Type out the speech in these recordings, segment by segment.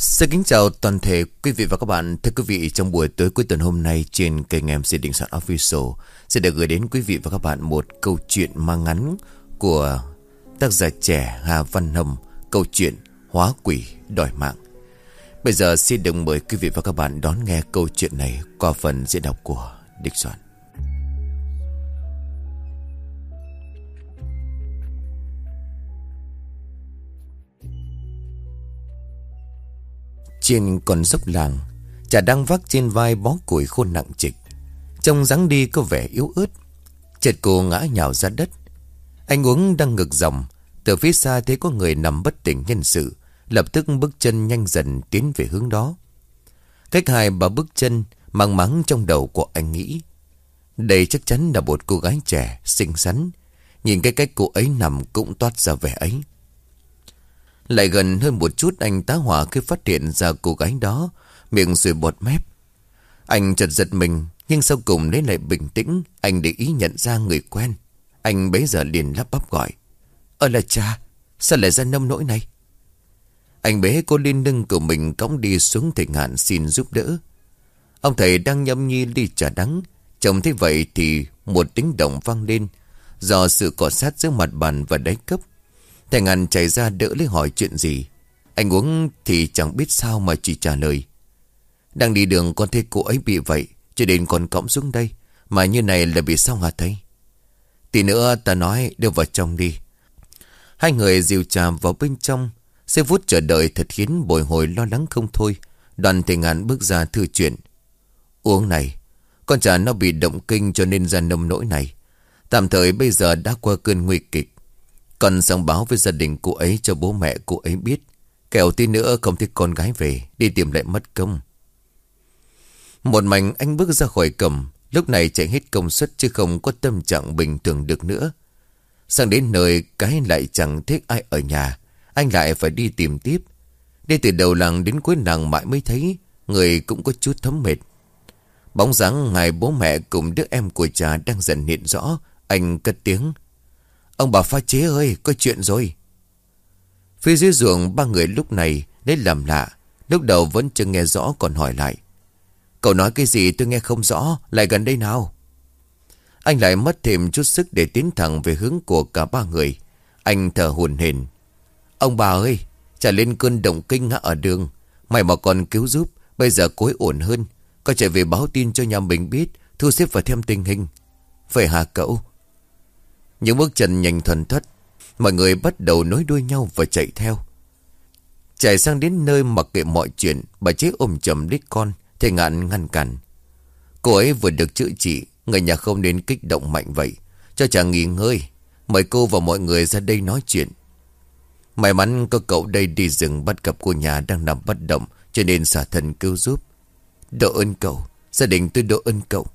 Xin kính chào toàn thể quý vị và các bạn. Thưa quý vị, trong buổi tối cuối tuần hôm nay trên kênh MC Định Soạn Official sẽ được gửi đến quý vị và các bạn một câu chuyện mang ngắn của tác giả trẻ Hà Văn Hồng, câu chuyện Hóa Quỷ Đòi Mạng. Bây giờ xin được mời quý vị và các bạn đón nghe câu chuyện này qua phần diễn đọc của Địch Soạn. Trên con dốc làng, Chả đang vác trên vai bó củi khô nặng trịch. Trông dáng đi có vẻ yếu ớt. Chợt cô ngã nhào ra đất. Anh uống đang ngực dòng, Từ phía xa thấy có người nằm bất tỉnh nhân sự, Lập tức bước chân nhanh dần tiến về hướng đó. Cách hai ba bước chân, Mang mắng trong đầu của anh nghĩ. Đây chắc chắn là một cô gái trẻ, Xinh xắn. Nhìn cái cách cô ấy nằm cũng toát ra vẻ ấy lại gần hơn một chút anh tá hỏa khi phát hiện ra cô gái đó, Miệng rồi bọt mép. Anh chợt giật mình, Nhưng sau cùng lấy lại bình tĩnh, Anh để ý nhận ra người quen. Anh bấy giờ liền lắp bắp gọi. Ơ là cha, Sao lại ra nông nỗi này? Anh bế cô lên lưng của mình Cõng đi xuống thầy ngạn xin giúp đỡ. Ông thầy đang nhâm nhi đi trà đắng. Chồng thấy vậy thì Một tiếng động vang lên Do sự cọ sát giữa mặt bàn và đáy cấp. Thầy ngàn chạy ra đỡ lấy hỏi chuyện gì. Anh uống thì chẳng biết sao mà chỉ trả lời. Đang đi đường con thấy cô ấy bị vậy, Cho đến con cõng xuống đây, Mà như này là bị sao hả thầy? Tí nữa ta nói đưa vào trong đi. Hai người dìu trà vào bên trong Xe phút chờ đợi thật khiến bồi hồi lo lắng không thôi. Đoàn thầy ngàn bước ra thư chuyện. Uống này, Con trả nó bị động kinh cho nên ra nông nỗi này. Tạm thời bây giờ đã qua cơn nguy kịch còn sang báo với gia đình cô ấy cho bố mẹ cô ấy biết. Kẻo tí nữa không thích con gái về, đi tìm lại mất công. Một mảnh anh bước ra khỏi cầm, lúc này chạy hết công suất chứ không có tâm trạng bình thường được nữa. Sang đến nơi cái lại chẳng thích ai ở nhà, anh lại phải đi tìm tiếp. Đi từ đầu làng đến cuối làng mãi mới thấy, người cũng có chút thấm mệt. Bóng dáng ngài bố mẹ cùng đứa em của cha đang dần hiện rõ, anh cất tiếng. Ông bà pha chế ơi, có chuyện rồi. Phía dưới ruộng ba người lúc này lấy làm lạ. Lúc đầu vẫn chưa nghe rõ còn hỏi lại. Cậu nói cái gì tôi nghe không rõ, lại gần đây nào. Anh lại mất thêm chút sức để tiến thẳng về hướng của cả ba người. Anh thở hồn hển. Ông bà ơi, trả lên cơn động kinh ngã ở đường. Mày mà còn cứu giúp, bây giờ cối ổn hơn. Có chạy về báo tin cho nhà mình biết, thu xếp và thêm tình hình. Vậy hả cậu? Những bước chân nhanh thuần thất, Mọi người bắt đầu nối đuôi nhau và chạy theo. Chạy sang đến nơi mặc kệ mọi chuyện, Bà chế ôm chầm đích con Thầy ngạn ngăn cản. Cô ấy vừa được chữa trị, Người nhà không nên kích động mạnh vậy. Cho chàng nghỉ ngơi, Mời cô và mọi người ra đây nói chuyện. May mắn có cậu đây đi rừng bắt gặp cô nhà đang nằm bất động, Cho nên xả thần cứu giúp. Độ ơn cậu, Gia đình tôi độ ơn cậu.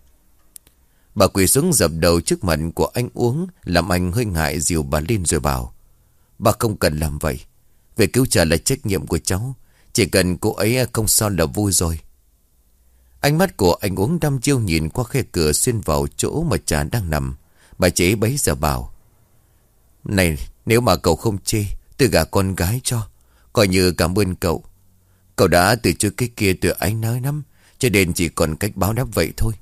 Bà quỳ xuống dập đầu trước mặt của anh uống, Làm anh hơi ngại dìu bà lên rồi bảo, Bà không cần làm vậy. Việc cứu trợ là trách nhiệm của cháu. Chỉ cần cô ấy không sao là vui rồi. Ánh mắt của anh uống đăm chiêu nhìn qua khe cửa xuyên vào chỗ mà cha đang nằm. Bà chế bấy giờ bảo, Này, nếu mà cậu không chê, Tôi gả con gái cho. Coi như cảm ơn cậu. Cậu đã từ trước cái kia từ anh nói lắm, Cho nên chỉ còn cách báo đáp vậy thôi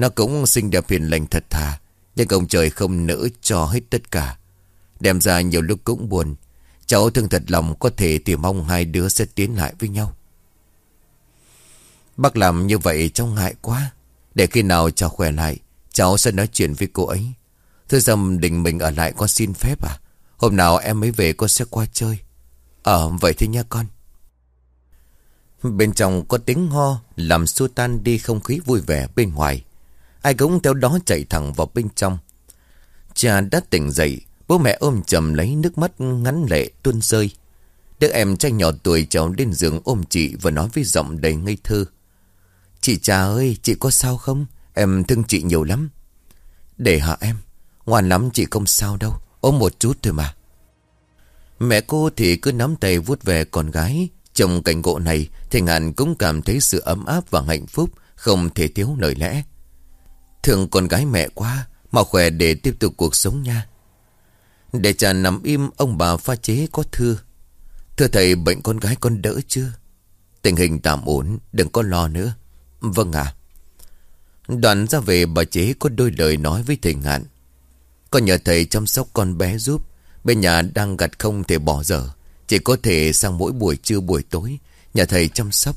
nó cũng xinh đẹp hiền lành thật thà, Nhưng ông trời không nỡ cho hết tất cả. Đem ra nhiều lúc cũng buồn. Cháu thương thật lòng có thể thì mong hai đứa sẽ tiến lại với nhau. Bác làm như vậy cháu ngại quá. Để khi nào cháu khỏe lại, Cháu sẽ nói chuyện với cô ấy. Thưa dâm định mình ở lại con xin phép à? Hôm nào em mới về con sẽ qua chơi. Ờ vậy thì nha con. Bên trong có tiếng ho, Làm xua tan đi không khí vui vẻ bên ngoài. Ai cũng theo đó chạy thẳng vào bên trong. Cha đã tỉnh dậy, Bố mẹ ôm chầm lấy nước mắt ngắn lệ tuôn rơi. Đứa em trai nhỏ tuổi cháu lên giường ôm chị Và nói với giọng đầy ngây thơ. Chị cha ơi, chị có sao không? Em thương chị nhiều lắm. Để hả em? Ngoan lắm, chị không sao đâu. Ôm một chút thôi mà. Mẹ cô thì cứ nắm tay vuốt về con gái. Trong cảnh ngộ này Thì ngàn cũng cảm thấy sự ấm áp và hạnh phúc, Không thể thiếu lời lẽ. Thương con gái mẹ quá, Mà khỏe để tiếp tục cuộc sống nha. Để cha nằm im, Ông bà pha chế có thưa. Thưa thầy, bệnh con gái con đỡ chưa? Tình hình tạm ổn, Đừng có lo nữa. Vâng ạ. Đoạn ra về, bà chế có đôi lời nói với thầy ngạn. Con nhờ thầy chăm sóc con bé giúp. Bên nhà đang gặt không thể bỏ dở Chỉ có thể sang mỗi buổi trưa buổi tối Nhà thầy chăm sóc.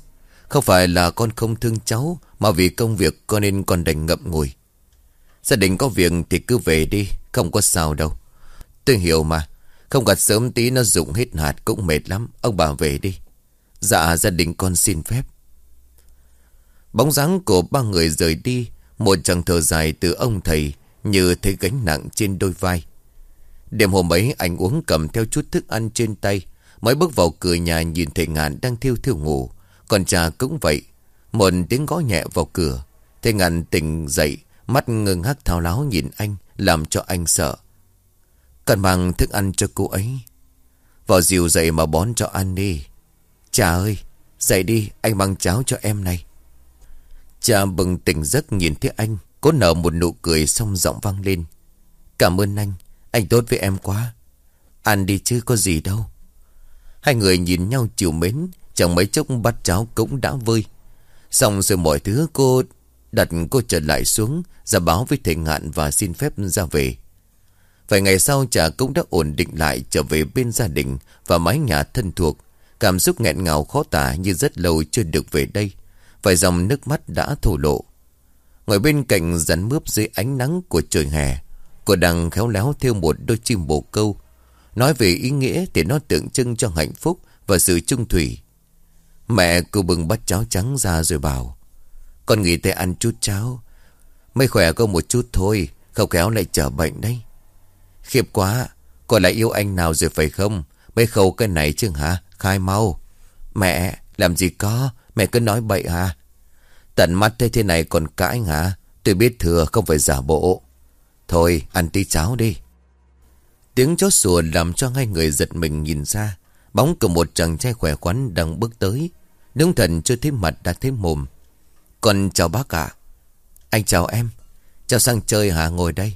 Không phải là con không thương cháu, Mà vì công việc con nên con đành ngậm ngùi. Gia đình có việc thì cứ về đi, Không có sao đâu. Tôi hiểu mà, Không gặt sớm tí nó rụng hết hạt cũng mệt lắm, Ông bà về đi. Dạ gia đình con xin phép. Bóng dáng của ba người rời đi, Một chàng thở dài từ ông thầy Như thấy gánh nặng trên đôi vai. Đêm hôm ấy, anh uống cầm theo chút thức ăn trên tay, Mới bước vào cửa nhà nhìn thầy ngàn đang thiêu thiêu ngủ. Còn cha cũng vậy. Một tiếng gõ nhẹ vào cửa. Thế ngàn tỉnh dậy, Mắt ngưng hắc thao láo nhìn anh, Làm cho anh sợ. Cần mang thức ăn cho cô ấy. Vào dìu dậy mà bón cho ăn đi. Cha ơi, Dậy đi, anh mang cháo cho em này. Cha bừng tỉnh giấc nhìn thấy anh Cố nở một nụ cười xong giọng vang lên. Cảm ơn anh Anh tốt với em quá. Ăn đi chứ có gì đâu. Hai người nhìn nhau chiều mến Chẳng mấy chốc bát cháo cũng đã vơi. Xong rồi mọi thứ cô Đặt cô trở lại xuống, Ra báo với thầy ngạn và xin phép ra về. Vài ngày sau cha cũng đã ổn định lại, Trở về bên gia đình Và mái nhà thân thuộc. Cảm xúc nghẹn ngào khó tả như rất lâu chưa được về đây. Vài dòng nước mắt đã thổ lộ. Ngồi bên cạnh rắn mướp dưới ánh nắng của trời hè, Cô đang khéo léo theo một đôi chim bồ câu. Nói về ý nghĩa thì nó tượng trưng cho hạnh phúc và sự trung thủy. Mẹ cứ bừng bắt cháo trắng ra rồi bảo, Con nghỉ tay ăn chút cháo. Mới khỏe có một chút thôi Không kéo lại trở bệnh đấy. Khiếp quá, Con lại yêu anh nào rồi phải không? Mới khâu cái này chứ hả? Khai mau. Mẹ, làm gì có? Mẹ cứ nói bậy hả? Tận mắt thấy thế này còn cãi hả? Tôi biết thừa, không phải giả bộ. Thôi, ăn tí cháo đi. Tiếng chó sủa làm cho hai người giật mình nhìn ra. Bóng của một chàng trai khỏe khoắn đang bước tới. Đúng thần chưa thấy mặt đã thấy mồm. Còn chào bác ạ. Anh chào em. Chào sang chơi hả ngồi đây?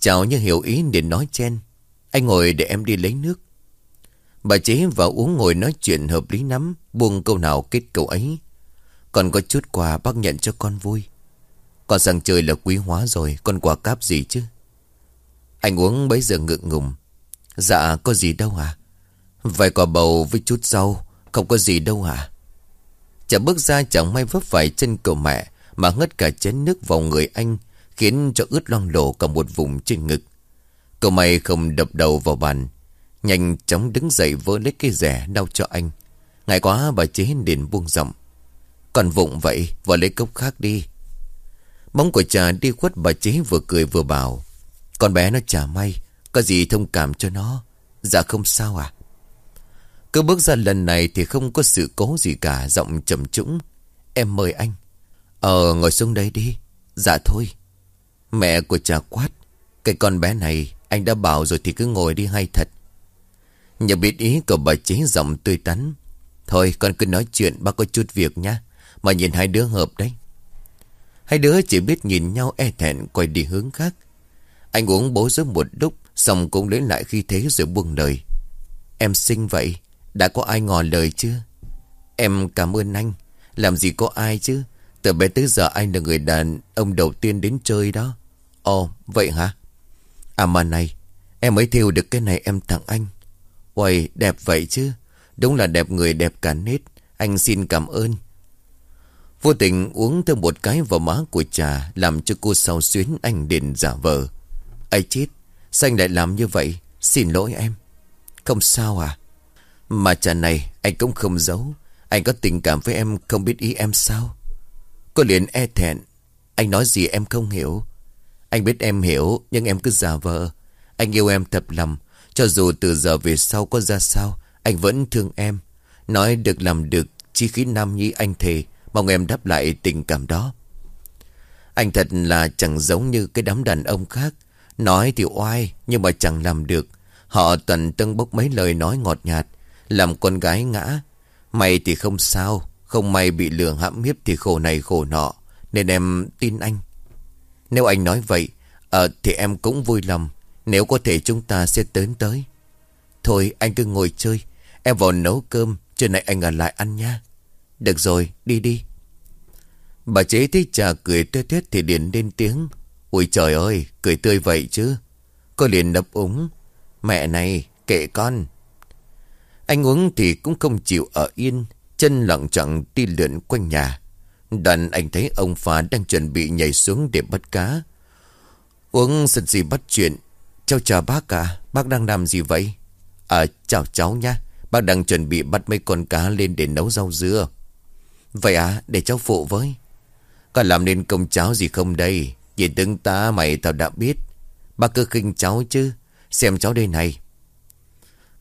Chào như hiểu ý để nói chen. Anh ngồi để em đi lấy nước. Bà chế vào uống ngồi nói chuyện hợp lý lắm, Buông câu nào kết câu ấy. Còn có chút quà bác nhận cho con vui. Con sang chơi là quý hóa rồi, Con quà cáp gì chứ? Anh uống bấy giờ ngượng ngùng. Dạ có gì đâu à Vài quả bầu với chút rau, Không có gì đâu à Chả bước ra chẳng may vấp phải chân cậu mẹ, Mà ngất cả chén nước vào người anh, Khiến cho ướt loang lổ cả một vùng trên ngực. Cậu mày không đập đầu vào bàn, Nhanh chóng đứng dậy vỡ lấy cây rẻ đau cho anh. Ngại quá, bà chế liền buông giọng. Còn vụng vậy, Vào lấy cốc khác đi. Bóng của trà đi khuất, bà chế vừa cười vừa bảo. Con bé nó chả may, Có gì thông cảm cho nó? Dạ không sao à? Cứ bước ra lần này thì không có sự cố gì cả, Giọng trầm trũng. Em mời anh. Ờ ngồi xuống đây đi. Dạ thôi. Mẹ của trà quát. Cái con bé này, anh đã bảo rồi thì cứ ngồi đi hay thật. Nhờ biết ý của bà chế giọng tươi tắn. Thôi, con cứ nói chuyện, bác có chút việc nhá. Mà nhìn hai đứa hợp đấy. Hai đứa chỉ biết nhìn nhau e thẹn, quay đi hướng khác. Anh uống bố giúp một lúc, Xong cũng lấy lại khi thế rồi buông lời. Em xinh vậy. Đã có ai ngỏ lời chưa? Em cảm ơn anh. Làm gì có ai chứ? Từ bé tới giờ anh là người đàn ông đầu tiên đến chơi đó. Ồ, vậy hả? À mà này, Em mới thiêu được cái này em tặng anh. Uầy, đẹp vậy chứ. Đúng là đẹp người đẹp cả nết. Anh xin cảm ơn. Vô tình uống thêm một cái vào má của trà Làm cho cô sao xuyến anh đền giả vờ. Ấy chết, Sao anh lại làm như vậy? Xin lỗi em. Không sao à? Mà trà này, anh cũng không giấu. Anh có tình cảm với em, không biết ý em sao? Cô liền e thẹn. Anh nói gì em không hiểu. Anh biết em hiểu, Nhưng em cứ giả vờ. Anh yêu em thật lòng. Cho dù từ giờ về sau có ra sao, Anh vẫn thương em. Nói được làm được, Chi khí nam nhi anh thề, Mong em đáp lại tình cảm đó. Anh thật là chẳng giống như cái đám đàn ông khác. Nói thì oai, Nhưng mà chẳng làm được. Họ toàn tân bốc mấy lời nói ngọt nhạt làm con gái ngã. May thì không sao, Không may bị lừa hãm hiếp thì khổ này khổ nọ, Nên em tin anh. Nếu anh nói vậy Ờ thì em cũng vui lòng. Nếu có thể chúng ta sẽ tới tới. Thôi, anh cứ ngồi chơi. Em vào nấu cơm, Trưa nay anh ở lại ăn nha. Được rồi, đi đi. Bà chế thấy trà cười tươi tuyết thì liền lên tiếng. Ôi trời ơi, cười tươi vậy chứ. Cô liền đập úng. Mẹ này, kệ con. Anh uống thì cũng không chịu ở yên, Chân lặng chặng đi lượn quanh nhà. Đoạn anh thấy ông phá đang chuẩn bị nhảy xuống để bắt cá. Uống giật gì bắt chuyện. Chào chào bác à Bác đang làm gì vậy? À chào cháu nha Bác đang chuẩn bị bắt mấy con cá lên để nấu rau dưa. Vậy à để cháu phụ với. Có làm nên công cháu gì không đây? Nhìn tướng ta mày tao đã biết. Bác cứ khinh cháu chứ, Xem cháu đây này.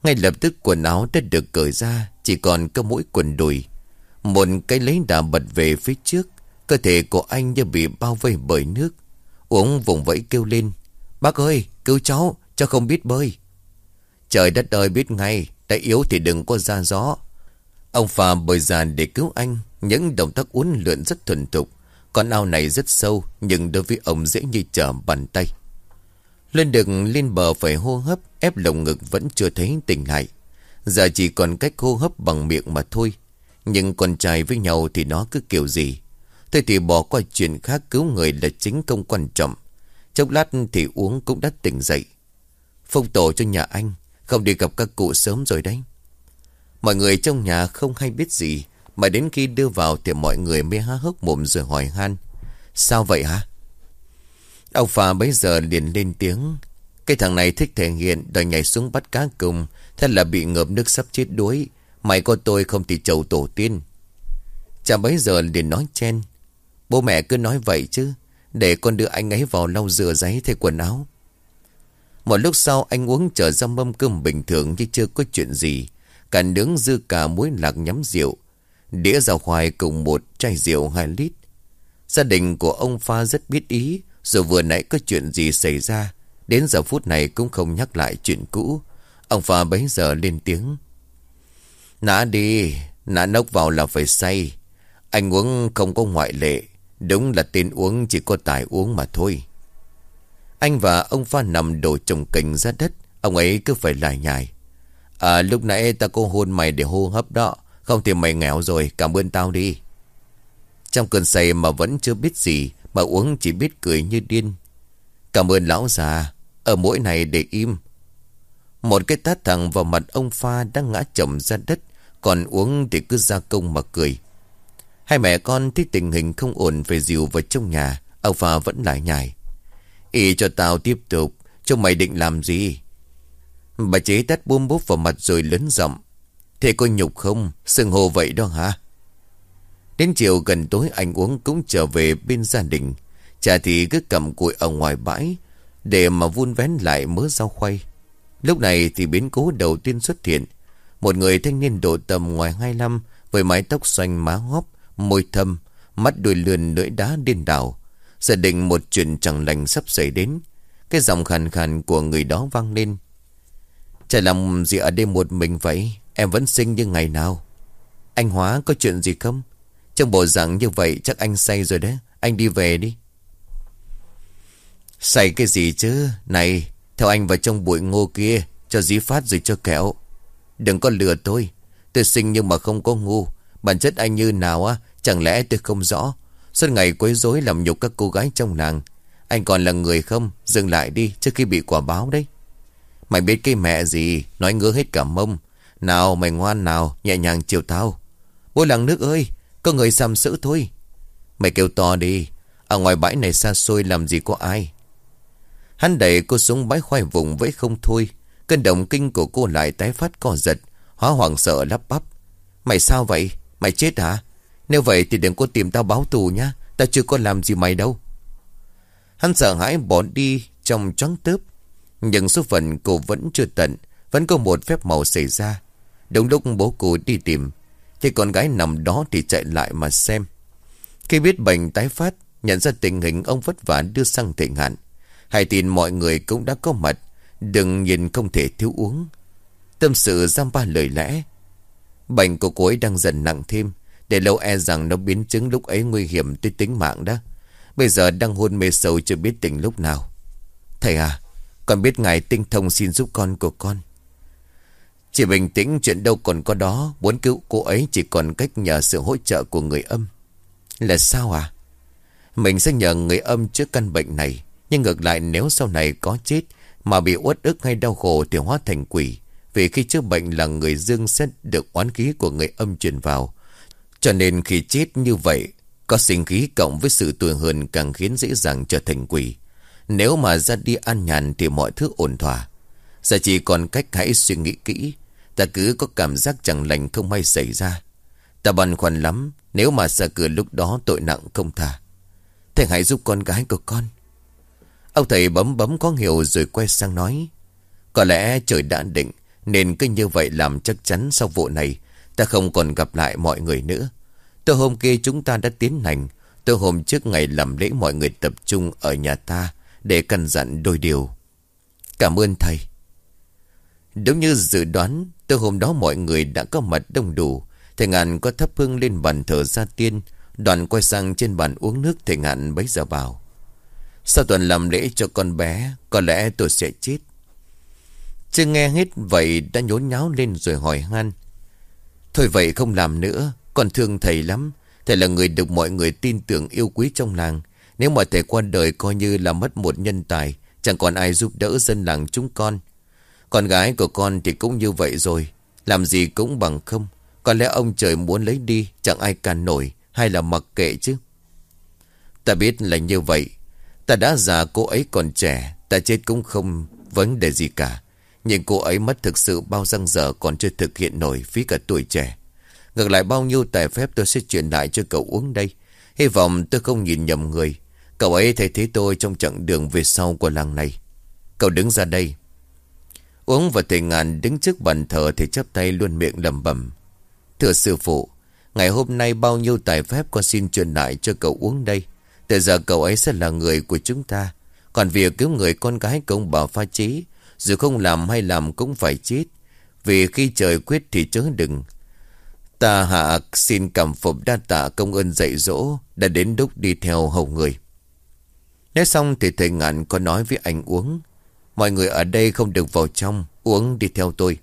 Ngay lập tức quần áo đã được cởi ra, Chỉ còn có mỗi quần đùi. Một cái lấy đà bật về phía trước, Cơ thể của anh như bị bao vây bởi nước. Uống vùng vẫy kêu lên, Bác ơi, cứu cháu Cháu không biết bơi. Trời đất ơi, biết ngay, Đã yếu thì đừng có ra gió. Ông phà bơi ra để cứu anh, Những động tác uốn lượn rất thuần thục, Con ao này rất sâu, Nhưng đối với ông dễ như trở bàn tay lên được lên bờ phải hô hấp, Ép lồng ngực vẫn chưa thấy tỉnh lại. Giờ chỉ còn cách hô hấp bằng miệng mà thôi. Nhưng con trai với nhau thì nó cứ kiểu gì? Thôi thì bỏ qua chuyện khác cứu người là chính công quan trọng. Chốc lát thì uống cũng đã tỉnh dậy. Phong tổ cho nhà anh, Không đi gặp các cụ sớm rồi đấy. Mọi người trong nhà không hay biết gì, Mà đến khi đưa vào Thì mọi người mới há hốc mồm rồi hỏi han. Sao vậy hả? Ông Phà bấy giờ liền lên tiếng. Cái thằng này thích thể hiện, Đòi nhảy xuống bắt cá cùng Thế là bị ngợp nước sắp chết đuối. Mày có tôi không thì chầu tổ tiên. Cha bấy giờ liền nói chen. Bố mẹ cứ nói vậy chứ. Để con đưa anh ấy vào lau rửa giấy thay quần áo. Một lúc sau anh uống trở ra mâm cơm bình thường Như chưa có chuyện gì. Cả nướng dư cả muối lạc nhắm rượu. Đĩa rau khoai cùng một chai rượu 2 lít. Gia đình của ông Pha rất biết ý. Dù vừa nãy có chuyện gì xảy ra, Đến giờ phút này cũng không nhắc lại chuyện cũ. Ông Pha bấy giờ lên tiếng. Nã đi, Nã nốc vào là phải say. Anh uống không có ngoại lệ, Đúng là tên uống chỉ có tài uống mà thôi. Anh và ông Pha nằm đổ trồng cành ra đất, Ông ấy cứ phải lại nhài À lúc nãy ta có hôn mày để hô hấp đó, Không thì mày nghèo rồi, Cảm ơn tao đi. Trong cơn say mà vẫn chưa biết gì Bà uống chỉ biết cười như điên. Cảm ơn lão già, Ở mỗi này để im. Một cái tát thẳng vào mặt ông Pha Đang ngã chồng ra đất, Còn uống thì cứ ra công mà cười. Hai mẹ con thấy tình hình không ổn Về dìu vào trong nhà, Ông Pha vẫn lại nhảy Ý cho tao tiếp tục, Cho mày định làm gì? Bà chế tát buông bốp vào mặt rồi lớn giọng. Thế có nhục không? Sừng hồ vậy đó hả? Đến chiều gần tối anh uống cũng trở về bên gia đình. Cha thì cứ cầm cụi ở ngoài bãi, Để mà vun vén lại mớ rau khoai. Lúc này thì biến cố đầu tiên xuất hiện. Một người thanh niên độ tầm ngoài 25 Với mái tóc xoanh má hóp Môi thâm, Mắt đuôi lườn lưỡi đá điên đảo. Giả định một chuyện chẳng lành sắp xảy đến. Cái giọng khàn khàn của người đó vang lên. Chả làm gì ở đây một mình vậy, Em vẫn sinh như ngày nào. Anh Hóa có chuyện gì không? Trong bộ dạng như vậy, chắc anh say rồi đấy. Anh đi về đi. Say cái gì chứ? Này, Theo anh vào trong bụi ngô kia, Cho dí phát rồi cho kẹo. Đừng có lừa tôi. Tôi sinh nhưng mà không có ngu. Bản chất anh như nào á, Chẳng lẽ tôi không rõ? Suốt ngày quấy rối làm nhục các cô gái trong làng. Anh còn là người không? Dừng lại đi, trước khi bị quả báo đấy. Mày biết cái mẹ gì? Nói ngứa hết cả mông. Nào, mày ngoan nào, Nhẹ nhàng chiều tao. Bố làng nước ơi có người xăm sữ thôi Mày kêu to đi. Ở ngoài bãi này xa xôi làm gì có ai? Hắn đẩy cô xuống bãi khoai vùng với không thôi. Cơn động kinh của cô lại tái phát co giật, Hóa hoàng sợ lắp bắp. Mày sao vậy? Mày chết hả? Nếu vậy thì đừng có tìm tao báo tù nhá. Tao chưa có làm gì mày đâu. Hắn sợ hãi bỏ đi trong choáng tớp. Nhưng số phận cô vẫn chưa tận, Vẫn có một phép màu xảy ra. Đúng lúc bố cô đi tìm thì con gái nằm đó thì chạy lại mà xem. Khi biết bệnh tái phát, Nhận ra tình hình ông vất vả đưa sang thịnh hạn. Hãy tin mọi người cũng đã có mặt, Đừng nhìn không thể thiếu uống. Tâm sự giam ba lời lẽ. Bệnh của cô ấy đang dần nặng thêm, Để lâu e rằng nó biến chứng lúc ấy nguy hiểm tới tính mạng đó. Bây giờ đang hôn mê sâu chưa biết tỉnh lúc nào. Thầy à Con biết ngài tinh thông xin giúp con của con. Chỉ bình tĩnh chuyện đâu còn có đó, Muốn cứu cô ấy chỉ còn cách nhờ sự hỗ trợ của người âm. Là sao à? Mình sẽ nhờ người âm trước căn bệnh này, Nhưng ngược lại nếu sau này có chết Mà bị uất ức hay đau khổ Thì hóa thành quỷ. Vì khi chữa bệnh là người dương sẽ được oán khí của người âm truyền vào. Cho nên khi chết như vậy, Có sinh khí cộng với sự tuổi hơn Càng khiến dễ dàng trở thành quỷ. Nếu mà ra đi an nhàn Thì mọi thứ ổn thỏa. Giờ chỉ còn cách hãy suy nghĩ kỹ Ta cứ có cảm giác chẳng lành không may xảy ra. Ta băn khoăn lắm, Nếu mà ra cửa lúc đó tội nặng không thả Thầy hãy giúp con gái của con. Ông thầy bấm bấm có hiểu rồi quay sang nói, Có lẽ trời đã định, Nên cứ như vậy làm chắc chắn sau vụ này, Ta không còn gặp lại mọi người nữa. Từ hôm kia chúng ta đã tiến hành Từ hôm trước ngày làm lễ mọi người tập trung ở nhà ta Để căn dặn đôi điều. Cảm ơn thầy. Đúng như dự đoán từ hôm đó mọi người đã có mặt đông đủ. Thầy ngạn có thắp hương lên bàn thờ gia tiên, Đoàn quay sang trên bàn uống nước Thầy ngạn bấy giờ bảo Sau tuần làm lễ cho con bé, Có lẽ tôi sẽ chết. Chưa nghe hết vậy đã nhốn nháo lên rồi hỏi han. Thôi vậy không làm nữa, Con thương thầy lắm. Thầy là người được mọi người tin tưởng yêu quý trong làng. Nếu mà thầy qua đời coi như là mất một nhân tài, Chẳng còn ai giúp đỡ dân làng chúng con con gái của con thì cũng như vậy rồi. Làm gì cũng bằng không. Có lẽ ông trời muốn lấy đi, Chẳng ai can nổi, Hay là mặc kệ chứ. Ta biết là như vậy. Ta đã già, cô ấy còn trẻ, Ta chết cũng không vấn đề gì cả. Nhưng cô ấy mất thực sự bao răng giờ Còn chưa thực hiện nổi, phí cả tuổi trẻ. Ngược lại bao nhiêu tài phép tôi sẽ chuyển lại cho cậu uống đây. Hy vọng tôi không nhìn nhầm người. Cậu ấy thay thế tôi trong chặng đường về sau của làng này. Cậu đứng ra đây. Uống và thầy ngàn đứng trước bàn thờ thì chắp tay luôn miệng lầm bầm. Thưa sư phụ, ngày hôm nay bao nhiêu tài phép con xin truyền lại cho cậu uống đây. Từ giờ cậu ấy sẽ là người của chúng ta. Còn việc cứu người con gái công bảo pha trí, dù không làm hay làm cũng phải chết. Vì khi trời quyết thì chớ đừng. Ta hạ xin cảm phục đa tạ công ơn dạy dỗ đã đến lúc đi theo hầu người. Nói xong thì thầy ngạn có nói với anh uống. Mọi người ở đây không được vào trong, Uống đi theo tôi.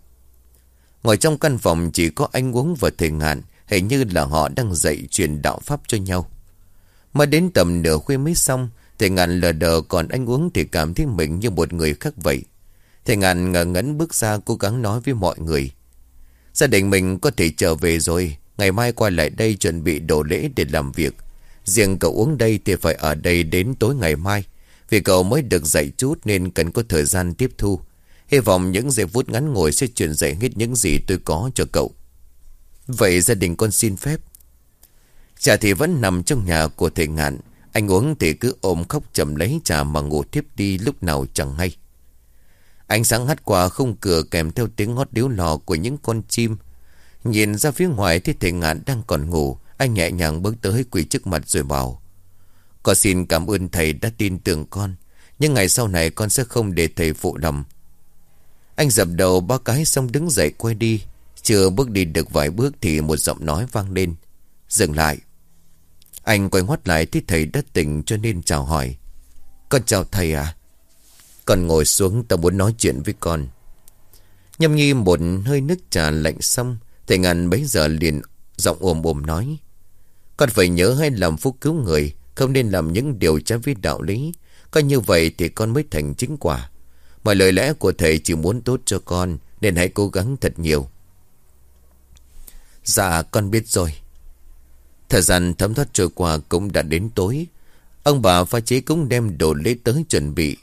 Ngồi trong căn phòng chỉ có anh uống và thầy ngạn Hình như là họ đang dạy truyền đạo pháp cho nhau. Mà đến tầm nửa khuya mới xong Thầy ngạn lờ đờ còn anh uống thì cảm thấy mình như một người khác vậy. Thầy ngạn ngờ ngấn bước ra cố gắng nói với mọi người. Gia đình mình có thể trở về rồi, Ngày mai quay lại đây chuẩn bị đồ lễ để làm việc. Riêng cậu uống đây thì phải ở đây đến tối ngày mai vì cậu mới được dạy chút nên cần có thời gian tiếp thu. Hy vọng những giây phút ngắn ngồi sẽ truyền dạy hết những gì tôi có cho cậu. Vậy gia đình con xin phép. Trà thì vẫn nằm trong nhà của thầy ngạn. Anh uống thì cứ ôm khóc chầm lấy trà mà ngủ tiếp đi lúc nào chẳng hay. Ánh sáng hắt qua không cửa kèm theo tiếng hót điếu lò của những con chim. Nhìn ra phía ngoài thì thầy ngạn đang còn ngủ. Anh nhẹ nhàng bước tới quỳ trước mặt rồi bảo. Con xin cảm ơn thầy đã tin tưởng con. Nhưng ngày sau này con sẽ không để thầy phụ lòng. Anh dập đầu ba cái xong đứng dậy quay đi. Chưa bước đi được vài bước Thì một giọng nói vang lên. Dừng lại. Anh quay ngoắt lại thì thầy đã tỉnh cho nên chào hỏi. Con chào thầy à Con ngồi xuống ta muốn nói chuyện với con. Nhâm nhi một hơi nước trà lạnh xong, Thầy ngàn bấy giờ liền giọng ồm ồm nói. Con phải nhớ hay làm phúc cứu người không nên làm những điều trái với đạo lý. Coi như vậy thì con mới thành chính quả. Mọi lời lẽ của thầy chỉ muốn tốt cho con, Nên hãy cố gắng thật nhiều. Dạ con biết rồi. Thời gian thấm thoát trôi qua cũng đã đến tối. Ông bà pha chế cũng đem đồ lễ tới chuẩn bị.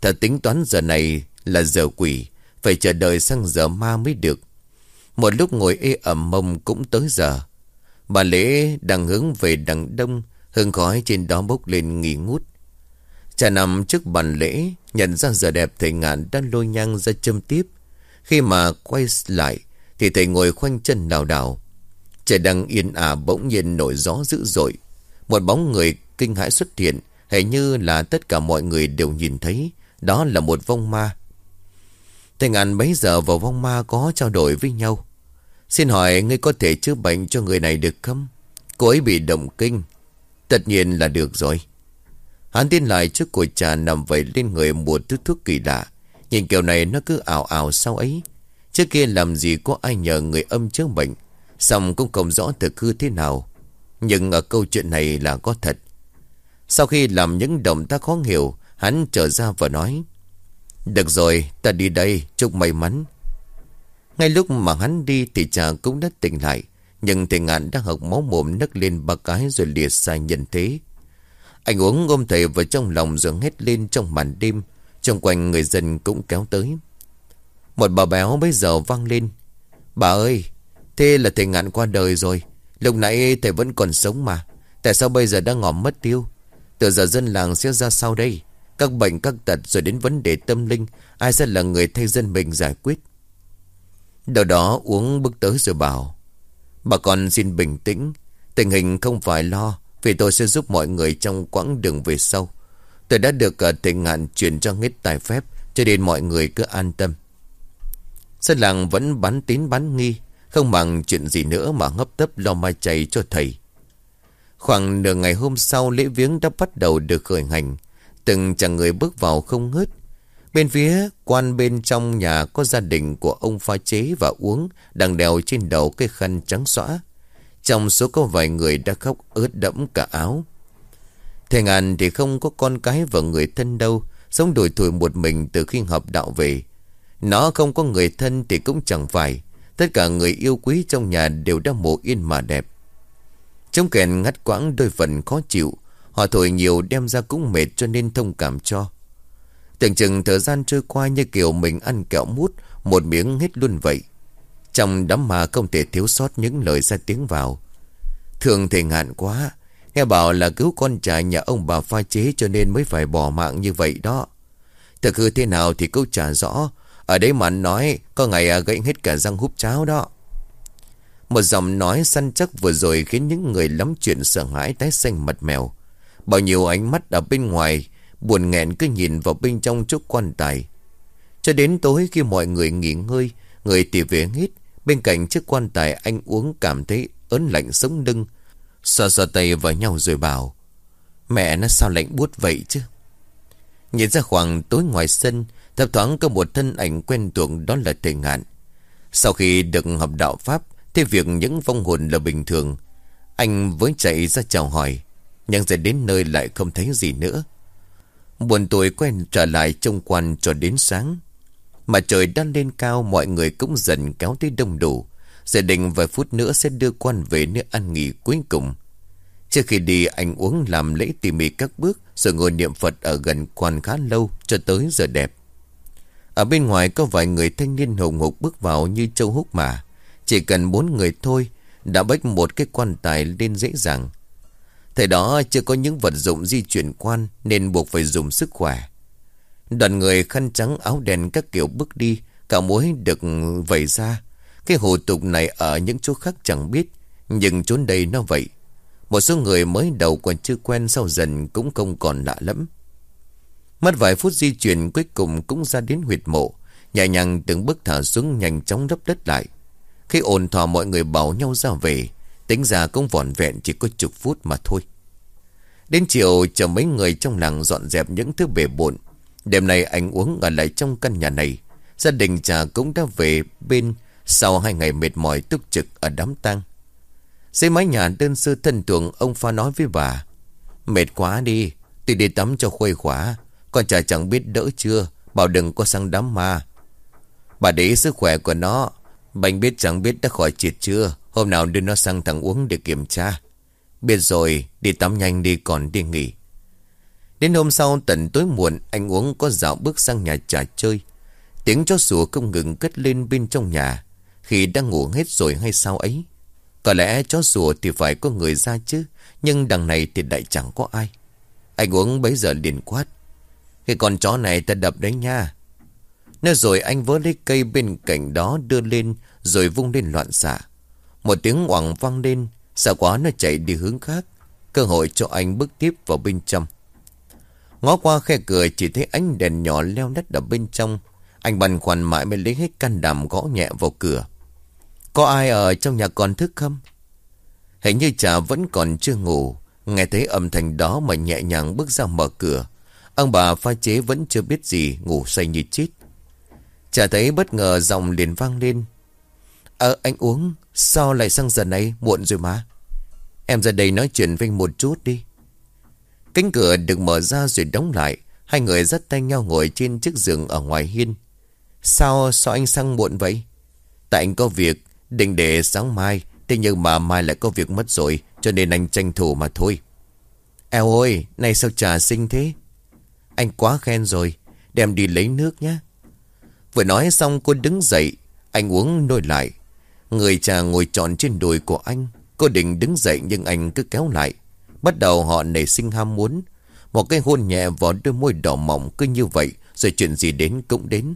Thật tính toán giờ này là giờ quỷ, Phải chờ đợi sang giờ ma mới được. Một lúc ngồi ê ẩm mông cũng tới giờ. Bà lễ đang hướng về đằng đông Hương khói trên đó bốc lên nghỉ ngút. Cha nằm trước bàn lễ, Nhận ra giờ đẹp thầy ngạn đang lôi nhang ra châm tiếp. Khi mà quay lại, Thì thầy ngồi khoanh chân đào đào. Trời đang yên ả bỗng nhiên nổi gió dữ dội. Một bóng người kinh hãi xuất hiện Hãy như là tất cả mọi người đều nhìn thấy. Đó là một vong ma. Thầy ngàn bấy giờ vào vong ma có trao đổi với nhau. Xin hỏi ngươi có thể chữa bệnh cho người này được không? Cô ấy bị động kinh Tất nhiên là được rồi. Hắn tiến lại trước cội trà nằm vậy lên người một thứ thuốc kỳ lạ. Nhìn kiểu này nó cứ ảo ảo sau ấy. Trước kia làm gì có ai nhờ người âm chữa bệnh Xong cũng không rõ thực hư thế nào Nhưng ở câu chuyện này là có thật Sau khi làm những động tác khó hiểu, Hắn trở ra và nói, Được rồi, ta đi đây, Chúc may mắn Ngay lúc mà hắn đi thì trà cũng đã tỉnh lại nhưng thầy ngạn đã học máu mồm nấc lên ba cái rồi liệt xa nhân thế. Anh uống ôm thầy vào trong lòng rồi hét lên trong màn đêm. Trong quanh người dân cũng kéo tới. Một bà béo bây giờ vang lên. Bà ơi, Thế là thầy ngạn qua đời rồi. Lúc nãy thầy vẫn còn sống mà. Tại sao bây giờ đã ngỏm mất tiêu? Từ giờ dân làng sẽ ra sao đây? Các bệnh, các tật rồi đến vấn đề tâm linh, Ai sẽ là người thay dân mình giải quyết? Đầu đó uống bước tới rồi bảo Bà con xin bình tĩnh. Tình hình không phải lo, Vì tôi sẽ giúp mọi người trong quãng đường về sau. Tôi đã được ờ, tình hạn chuyển cho hết tài phép, Cho nên mọi người cứ an tâm. Dân làng vẫn bán tín bán nghi, không bằng chuyện gì nữa mà hấp tấp lo mai chay cho thầy. Khoảng nửa ngày hôm sau, lễ viếng đã bắt đầu được khởi hành. Từng chàng người bước vào không ngớt Bên phía quan bên trong nhà có gia đình của ông pha chế và uống, Đang đèo trên đầu cái khăn trắng xõa. Trong số có vài người đã khóc ướt đẫm cả áo. Thầy ngàn thì không có con cái và người thân đâu, Sống đổi tuổi một mình từ khi hợp đạo về. Nó không có người thân thì cũng chẳng phải. Tất cả người yêu quý trong nhà đều đã mộ yên mà đẹp. Trong kèn ngắt quãng đôi phần khó chịu, Họ thổi nhiều đem ra cũng mệt cho nên thông cảm cho. Tưởng chừng thời gian trôi qua như kiểu mình ăn kẹo mút, Một miếng hết luôn vậy. Trong đám mà không thể thiếu sót những lời ra tiếng vào. Thường thì ngạn quá. Nghe bảo là cứu con trai nhà ông bà pha chế cho nên mới phải bỏ mạng như vậy đó. Thực hư thế nào thì câu trả rõ. Ở đấy mà nói, Có ngày à, gãy hết cả răng húp cháo đó. Một giọng nói săn chắc vừa rồi Khiến những người lắm chuyện sợ hãi tái xanh mặt mèo. Bao nhiêu ánh mắt ở bên ngoài Buồn nghẹn cứ nhìn vào bên trong chút quan tài Cho đến tối khi mọi người nghỉ ngơi Người thì về hết Bên cạnh chiếc quan tài anh uống cảm thấy ớn lạnh sống lưng Sờ sờ tay vào nhau rồi bảo Mẹ nó sao lạnh buốt vậy chứ Nhìn ra khoảng tối ngoài sân Thập thoáng có một thân ảnh quen thuộc đó là thầy ngạn. Sau khi được học đạo Pháp, thế việc những vong hồn là bình thường. Anh với chạy ra chào hỏi, nhưng rồi đến nơi lại không thấy gì nữa. Buồn tuổi quen trở lại trông quan cho đến sáng. Mà trời đã lên cao, mọi người cũng dần kéo tới đông đủ. Giờ định vài phút nữa sẽ đưa quan về nơi ăn nghỉ cuối cùng. Trước khi đi, anh uống làm lễ tỉ mỉ các bước, rồi ngồi niệm Phật ở gần quan khá lâu cho tới giờ đẹp. Ở bên ngoài có vài người thanh niên hùng hục bước vào như châu húc mà. Chỉ cần bốn người thôi, đã bách một cái quan tài lên dễ dàng. Thời đó chưa có những vật dụng di chuyển quan nên buộc phải dùng sức khỏe. Đoàn người khăn trắng áo đen các kiểu bước đi, cả mối được vẩy ra. Cái hồ tục này ở những chỗ khác chẳng biết, nhưng chốn đây nó vậy. Một số người mới đầu còn chưa quen sau dần cũng không còn lạ lắm. Mất vài phút di chuyển cuối cùng cũng ra đến huyệt mộ. Nhẹ nhàng từng bước thả xuống nhanh chóng đắp đất lại. Khi ồn thỏa mọi người bảo nhau ra về. Tính ra cũng vỏn vẹn chỉ có chục phút mà thôi. Đến chiều chờ mấy người trong làng dọn dẹp những thứ bể bộn. Đêm nay anh uống ở lại trong căn nhà này. Gia đình trà cũng đã về bên sau hai ngày mệt mỏi túc trực ở đám tang. Dưới mái nhà đơn sơ thân thường ông pha nói với bà. Mệt quá đi, tôi đi tắm cho khuây khỏa. Con trai chẳng biết đỡ chưa Bảo đừng có sang đám ma Bà để ý sức khỏe của nó Bánh biết chẳng biết đã khỏi triệt chưa Hôm nào đưa nó sang thằng uống để kiểm tra Biết rồi Đi tắm nhanh đi còn đi nghỉ. Đến hôm sau tận tối muộn Anh uống có dạo bước sang nhà trà chơi. Tiếng chó sủa không ngừng cất lên bên trong nhà. Khi đang ngủ hết rồi hay sao ấy? Có lẽ chó sủa thì phải có người ra chứ Nhưng đằng này thì lại chẳng có ai. Anh uống bấy giờ liền quát. Cái con chó này ta đập đấy nha. Nói rồi anh vớ lấy cây bên cạnh đó đưa lên rồi vung lên loạn xạ. Một tiếng oảng vang lên, sợ quá nó chạy đi hướng khác. Cơ hội cho anh bước tiếp vào bên trong. Ngó qua khe cửa chỉ thấy ánh đèn nhỏ leo đất ở bên trong. Anh băn khoăn mãi mới lấy hết can đảm gõ nhẹ vào cửa. Có ai ở trong nhà còn thức không? Hình như cha vẫn còn chưa ngủ. Nghe thấy âm thanh đó mà nhẹ nhàng bước ra mở cửa. Ông bà pha chế vẫn chưa biết gì, Ngủ say như chết Chả thấy bất ngờ giọng liền vang lên Ờ anh uống, Sao lại sang giờ này? Muộn rồi mà. Em ra đây nói chuyện với anh một chút đi. Cánh cửa được mở ra rồi đóng lại. Hai người dắt tay nhau ngồi trên chiếc giường ở ngoài hiên. Sao sao anh sang muộn vậy? Tại anh có việc, Định để sáng mai. Thế nhưng mà mai lại có việc mất rồi, Cho nên anh tranh thủ mà thôi. Eo ơi Này sao trà xinh thế? Anh quá khen rồi, Đem đi lấy nước nhé. Vừa nói xong cô đứng dậy, Anh uống nôi lại. Người cha ngồi tròn trên đùi của anh. Cô định đứng dậy nhưng anh cứ kéo lại. Bắt đầu họ nảy sinh ham muốn. Một cái hôn nhẹ vào đôi môi đỏ mỏng cứ như vậy, Rồi chuyện gì đến cũng đến.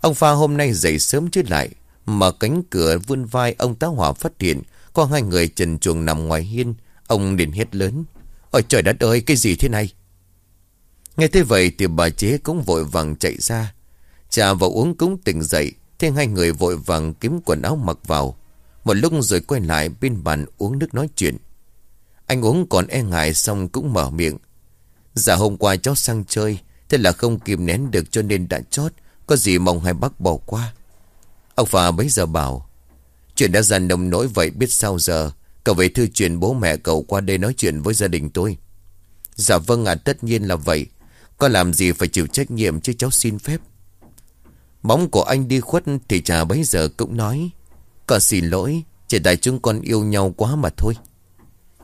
Ông Pha hôm nay dậy sớm chứ lại. Mở cánh cửa vươn vai, ông tá hỏa phát hiện Có hai người trần chuồng nằm ngoài hiên. Ông liền hét lớn. Ôi trời đất ơi, cái gì thế này? Nghe thế vậy thì bà chế cũng vội vàng chạy ra. Cha vào uống cũng tỉnh dậy. Thế hai người vội vàng kiếm quần áo mặc vào. Một lúc rồi quay lại bên bàn uống nước nói chuyện. Anh uống còn e ngại xong cũng mở miệng. Dạ hôm qua cháu sang chơi, Thế là không kìm nén được cho nên đã chót. Có gì mong hai bác bỏ qua. Ông Phà bấy giờ bảo, Chuyện đã dần đồng nỗi vậy biết sao giờ? Cậu về thư chuyện bố mẹ cậu qua đây nói chuyện với gia đình tôi. Dạ vâng ạ, tất nhiên là vậy. Có làm gì phải chịu trách nhiệm chứ cháu xin phép. Bóng của anh đi khuất thì trà bấy giờ cũng nói Con xin lỗi, Chỉ tại chúng con yêu nhau quá mà thôi.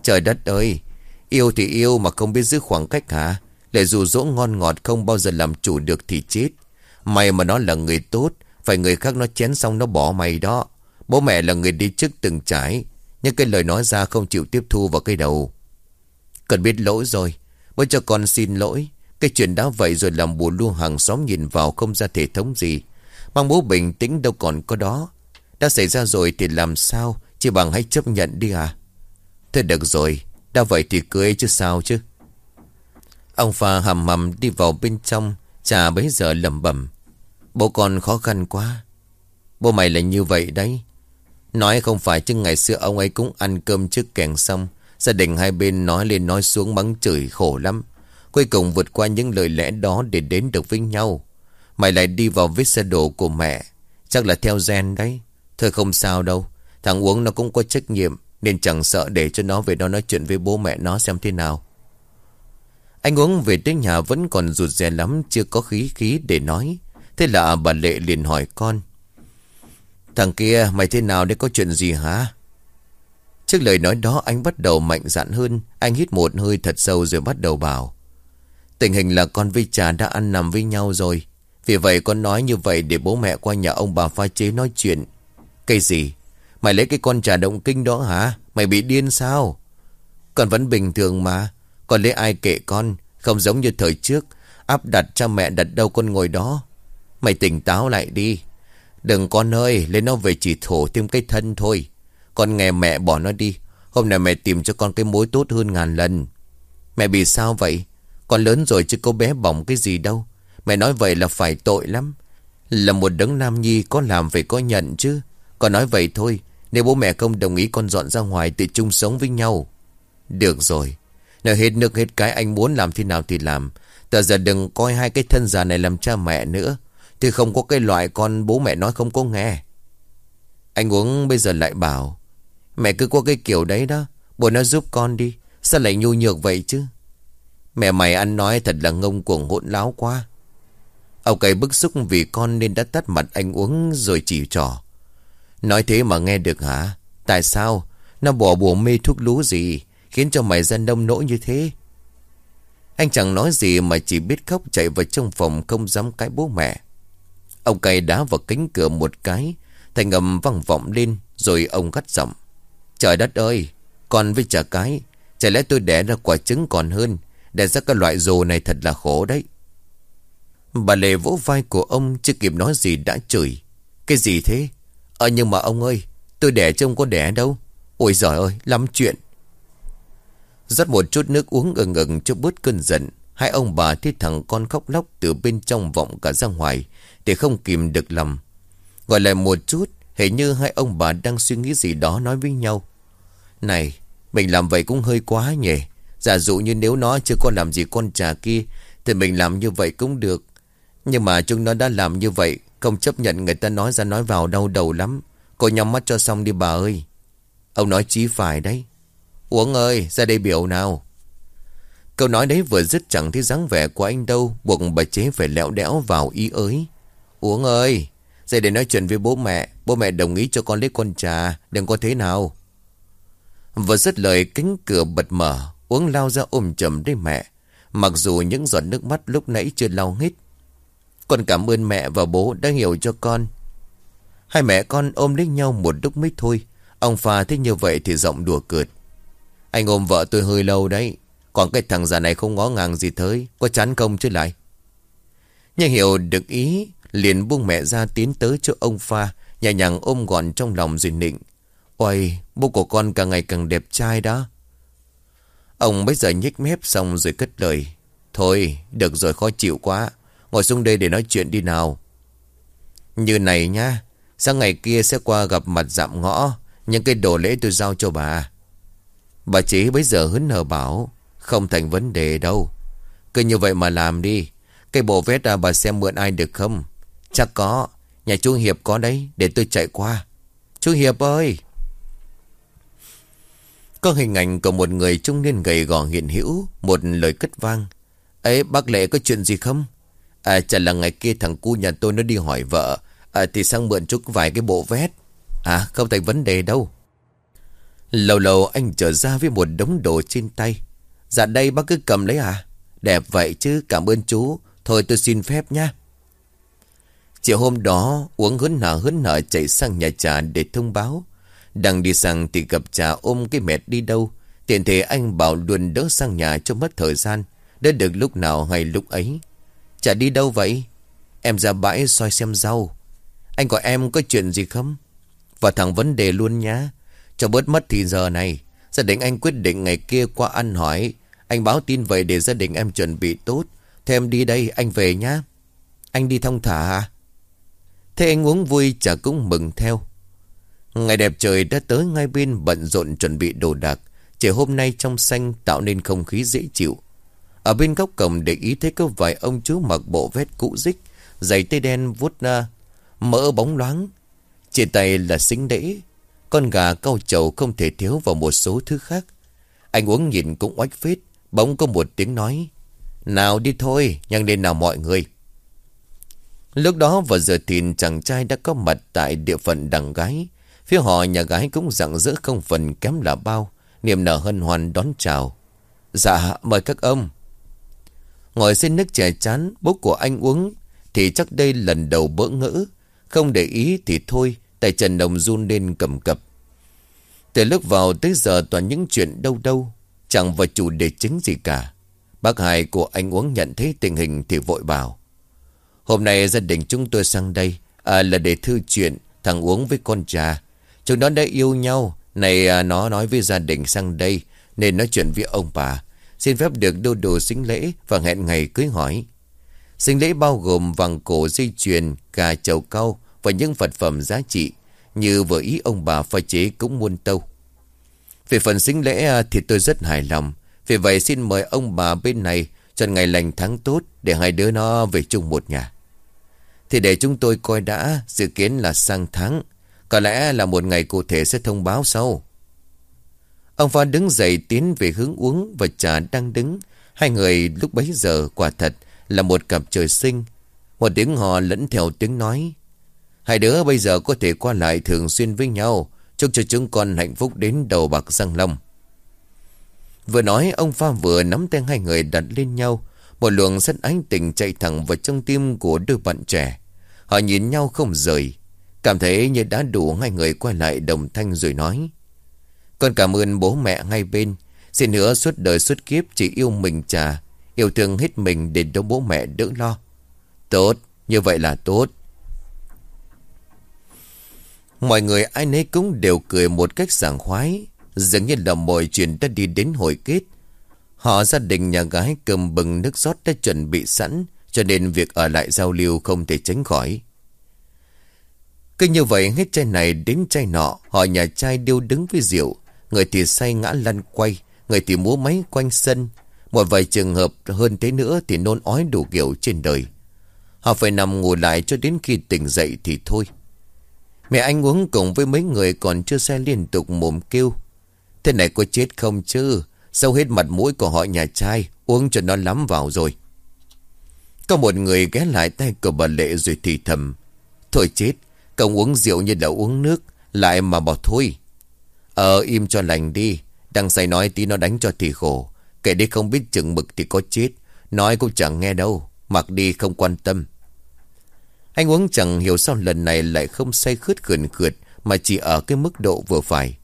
Trời đất ơi, Yêu thì yêu mà không biết giữ khoảng cách hả? Lại dù dỗ ngon ngọt không bao giờ làm chủ được thì chết. May mà nó là người tốt, Phải người khác nó chén xong nó bỏ mày đó. Bố mẹ là người đi trước từng trải, Nhưng cái lời nói ra không chịu tiếp thu vào cái đầu. Cần biết lỗi rồi, Bố cho con xin lỗi. Cái chuyện đã vậy rồi làm buồn luôn hàng xóm nhìn vào không ra thể thống gì. Mong bố bình tĩnh đâu còn có đó. Đã xảy ra rồi thì làm sao? Chỉ bằng hãy chấp nhận đi à? Thế được rồi, Đã vậy thì cưới chứ sao chứ? Ông pha hầm hầm đi vào bên trong Chà bấy giờ lầm bẩm. Bố con khó khăn quá. Bố mày là như vậy đấy. Nói không phải chứ ngày xưa ông ấy cũng ăn cơm trước kèn xong. Gia đình hai bên nói lên nói xuống mắng chửi khổ lắm. Cuối cùng vượt qua những lời lẽ đó để đến được với nhau. Mày lại đi vào vết xe đổ của mẹ. Chắc là theo gen đấy. Thôi không sao đâu. Thằng uống nó cũng có trách nhiệm, Nên chẳng sợ để cho nó về đó nói chuyện với bố mẹ nó xem thế nào. Anh uống về tới nhà vẫn còn rụt rè lắm, Chưa có khí khí để nói. Thế là bà Lệ liền hỏi con, Thằng kia, mày thế nào để có chuyện gì hả? Trước lời nói đó, anh bắt đầu mạnh dạn hơn. Anh hít một hơi thật sâu rồi bắt đầu bảo, Tình hình là con với trà đã ăn nằm với nhau rồi vì vậy con nói như vậy để bố mẹ qua nhà ông bà pha chế nói chuyện. Cái gì? Mày lấy cái con trà động kinh đó hả? Mày bị điên sao? Con vẫn bình thường mà. Con lấy ai kệ con. Không giống như thời trước. Áp đặt cha mẹ đặt đâu con ngồi đó. Mày tỉnh táo lại đi. Đừng con ơi. Lấy nó về chỉ thổ thêm cái thân thôi. Con nghe mẹ bỏ nó đi. Hôm nay mẹ tìm cho con cái mối tốt hơn ngàn lần. Mẹ bị sao vậy? Con lớn rồi chứ có bé bỏng cái gì đâu. Mẹ nói vậy là phải tội lắm. Là một đấng nam nhi có làm phải có nhận chứ. Con nói vậy thôi, Nếu bố mẹ không đồng ý con dọn ra ngoài Tự chung sống với nhau. Được rồi. Nào hết nước hết cái anh muốn làm thế nào thì làm. Tờ giờ đừng coi hai cái thân già này làm cha mẹ nữa. Thì không có cái loại con bố mẹ nói không có nghe. Anh uống bây giờ lại bảo, Mẹ cứ có cái kiểu đấy đó. Bố nó giúp con đi. Sao lại nhu nhược vậy chứ? Mẹ mày ăn nói thật là ngông cuồng hỗn láo quá. Ông cây bức xúc vì con nên đã tắt mặt anh uống rồi chỉ trò. Nói thế mà nghe được hả? Tại sao? Nó bỏ bùa mê thuốc lú gì khiến cho mày ra nông nỗi như thế? Anh chẳng nói gì mà chỉ biết khóc chạy vào trong phòng không dám cái bố mẹ. Ông cây đá vào cánh cửa một cái, thành ngầm văng vọng lên rồi ông gắt giọng. Trời đất ơi, con với chả cái, chả lẽ tôi đẻ ra quả trứng còn hơn, đẻ ra cái loại rồ này thật là khổ đấy. Bà Lệ vỗ vai của ông chưa kịp nói gì đã chửi. Cái gì thế? Ờ nhưng mà ông ơi, tôi đẻ chứ không có đẻ đâu. Ôi giời ơi, lắm chuyện. Rót một chút nước uống ngừng ngừng cho bớt cơn giận. Hai ông bà thấy thằng con khóc lóc từ bên trong vọng cả ra ngoài để không kìm được lầm Gọi lại một chút, hình như hai ông bà đang suy nghĩ gì đó nói với nhau. Này, mình làm vậy cũng hơi quá nhỉ. Giả dụ như nếu nó chưa có làm gì con trà kia thì mình làm như vậy cũng được. Nhưng mà chúng nó đã làm như vậy, Không chấp nhận người ta nói ra nói vào đau đầu lắm. Cô nhắm mắt cho xong đi bà ơi. Ông nói chí phải đấy. Uống ơi, ra đây biểu nào. Câu nói đấy vừa dứt chẳng thấy dáng vẻ của anh đâu, Buộc bà chế phải lẹo đẽo vào ý ới. Uống ơi, ra để nói chuyện với bố mẹ Bố mẹ đồng ý cho con lấy con trà, Đừng có thế nào. Vừa dứt lời, cánh cửa bật mở, Uống lao ra ôm chầm đấy mẹ. Mặc dù những giọt nước mắt lúc nãy chưa lau hết con cảm ơn mẹ và bố đã hiểu cho con. Hai mẹ con ôm lấy nhau một lúc mới thôi. Ông Pha thấy như vậy thì giọng đùa cợt. Anh ôm vợ tôi hơi lâu đấy. Còn cái thằng già này không ngó ngàng gì tới. Có chán không chứ lại? Nhưng hiểu được ý, Liền buông mẹ ra tiến tới cho ông Pha, Nhẹ nhàng ôm gọn trong lòng rồi nịnh. Ôi, bố của con càng ngày càng đẹp trai đó. Ông bây giờ nhích mép xong rồi cất lời. Thôi, được rồi, khó chịu quá. Ngồi xuống đây để nói chuyện đi nào. Như này nha Sáng ngày kia sẽ qua gặp mặt dạm ngõ. Những cái đồ lễ tôi giao cho bà. Bà chỉ bây giờ hứng hờ bảo, Không thành vấn đề đâu. Cứ như vậy mà làm đi. Cái bộ vest à bà xem mượn ai được không? Chắc có, Nhà chú Hiệp có đấy, Để tôi chạy qua. Chú Hiệp ơi! Có hình ảnh của một người trung niên gầy gò hiện hữu, Một lời cất vang. Ấy, bác Lệ có chuyện gì không? À chả là ngày kia thằng cu nhà tôi nó đi hỏi vợ. À thì sang mượn chút vài cái bộ vest. À không thành vấn đề đâu. Lâu lâu anh trở ra với một đống đồ trên tay. Dạ đây bác cứ cầm lấy à? Đẹp vậy chứ, cảm ơn chú. Thôi tôi xin phép nha Chiều hôm đó, uống hớn nở hớn nở chạy sang nhà trà để thông báo. Đang đi sang thì gặp trà ôm cái mệt đi đâu. Tiện thể anh bảo luôn đỡ sang nhà cho mất thời gian. Đến được lúc nào hay lúc ấy. Chả đi đâu vậy Em ra bãi soi xem rau anh gọi em có chuyện gì không? Và thẳng vấn đề luôn nhá. Cho bớt mất thì giờ này. Gia đình anh quyết định ngày kia qua ăn hỏi. Anh báo tin vậy để gia đình em chuẩn bị tốt. Thế em đi đây, anh về nhá. Anh đi thông thả à? Thế anh uống vui chả cũng mừng theo. Ngày đẹp trời đã tới ngay bên bận rộn chuẩn bị đồ đạc. Trời hôm nay trong xanh tạo nên không khí dễ chịu. Ở bên góc cổng để ý thấy có vài ông chú mặc bộ vest cũ dích, giày tê đen vuốt na, Mỡ bóng loáng. Trên tay là xính đễ Con gà cau trầu không thể thiếu vào một số thứ khác. Anh uống nhìn cũng oách phết Bỗng có một tiếng nói Nào đi thôi Nhanh lên nào mọi người. Lúc đó vào giờ thìn chàng trai đã có mặt tại địa phận đằng gái. Phía họ nhà gái cũng rặng rỡ không phần kém là bao Niềm nở hân hoan đón chào. Dạ mời các ông. Ngồi xin nước chè chán Bố của anh uống Thì chắc đây lần đầu bỡ ngỡ. Không để ý thì thôi Tay trần đồng run lên cầm cập. Từ lúc vào tới giờ toàn những chuyện đâu đâu Chẳng vào chủ đề chính gì cả. Bác hai của anh uống nhận thấy tình hình thì vội bảo Hôm nay gia đình chúng tôi sang đây à, Là để thư chuyện Thằng uống với con trà. Chúng nó đã yêu nhau Này à, nó nói với gia đình sang đây Nên nói chuyện với ông bà. Xin phép được đô đồ sinh lễ Và hẹn ngày cưới hỏi Sinh lễ bao gồm vàng cổ dây chuyền, gà chầu cau và những vật phẩm giá trị như vừa ý ông bà pha chế cũng muôn tâu. Về phần sinh lễ à, thì tôi rất hài lòng. Vì vậy xin mời ông bà bên này chọn ngày lành tháng tốt để hai đứa nó về chung một nhà. Thì để chúng tôi coi đã dự kiến là sang tháng. Có lẽ là một ngày cụ thể sẽ thông báo sau. Ông Pha đứng dậy tiến về hướng uống và trà đang đứng. Hai người lúc bấy giờ quả thật là một cặp trời sinh. Một tiếng hò lẫn theo tiếng nói. Hai đứa bây giờ có thể qua lại thường xuyên với nhau. Chúc cho chúng con hạnh phúc đến đầu bạc răng long. Vừa nói, ông Pha vừa nắm tay hai người đặt lên nhau. Một luồng rất ánh tình chạy thẳng vào trong tim của đôi bạn trẻ. Họ nhìn nhau không rời. Cảm thấy như đã đủ hai người quay lại đồng thanh rồi nói. Con cảm ơn bố mẹ ngay bên. Xin hứa suốt đời suốt kiếp chỉ yêu mình trà Yêu thương hết mình để cho bố mẹ đỡ lo. Tốt, Như vậy là tốt. Mọi người ai nấy cũng đều cười một cách sảng khoái, Dường như là mọi chuyện đã đi đến hồi kết. Họ gia đình nhà gái cầm bừng nước rót đã chuẩn bị sẵn, Cho nên việc ở lại giao lưu không thể tránh khỏi. Cứ như vậy, hết chai này đến chai nọ, Họ nhà trai điêu đứng với rượu. Người thì say ngã lăn quay, Người thì múa máy quanh sân. Một vài trường hợp hơn thế nữa thì nôn ói đủ kiểu trên đời. Họ phải nằm ngủ lại cho đến khi tỉnh dậy thì thôi. Mẹ anh uống cùng với mấy người còn chưa xe liên tục mồm kêu. Thế này có chết không chứ? Sâu hết mặt mũi của họ nhà trai, Uống cho nó lắm vào rồi. Có một người ghé lại tay của bà Lệ rồi thì thầm, Thôi chết, Cậu uống rượu như là uống nước, Lại mà bỏ thôi. Ờ im cho lành đi. Đang say nói tí nó đánh cho thì khổ. Kể đi không biết chừng mực thì có chết. Nói cũng chẳng nghe đâu. Mặc đi không quan tâm. Anh uống chẳng hiểu sao lần này lại không say khướt khườn khượt, Mà chỉ ở cái mức độ vừa phải.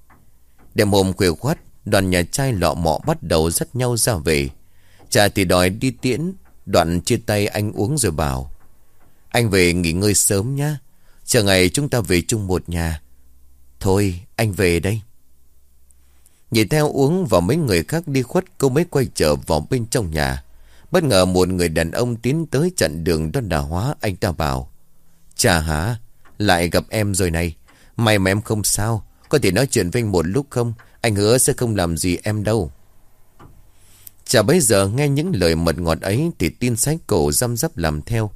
Đêm hôm khuya khoát Đoàn nhà trai lọ mọ bắt đầu dắt nhau ra về. Cha thì đòi đi tiễn, Đoạn chia tay anh uống rồi bảo. Anh về nghỉ ngơi sớm nhá. Chờ ngày chúng ta về chung một nhà. Thôi, anh về đây. Nhìn theo uống và mấy người khác đi khuất, Cô mới quay trở vào bên trong nhà. Bất ngờ một người đàn ông tiến tới chặn đường đón đà hóa, Anh ta bảo, Chà hả, Lại gặp em rồi này. May mà em không sao. Có thể nói chuyện với anh một lúc không? Anh hứa sẽ không làm gì em đâu. Chà bây giờ nghe những lời mật ngọt ấy Thì tin sách cổ răm rắp làm theo.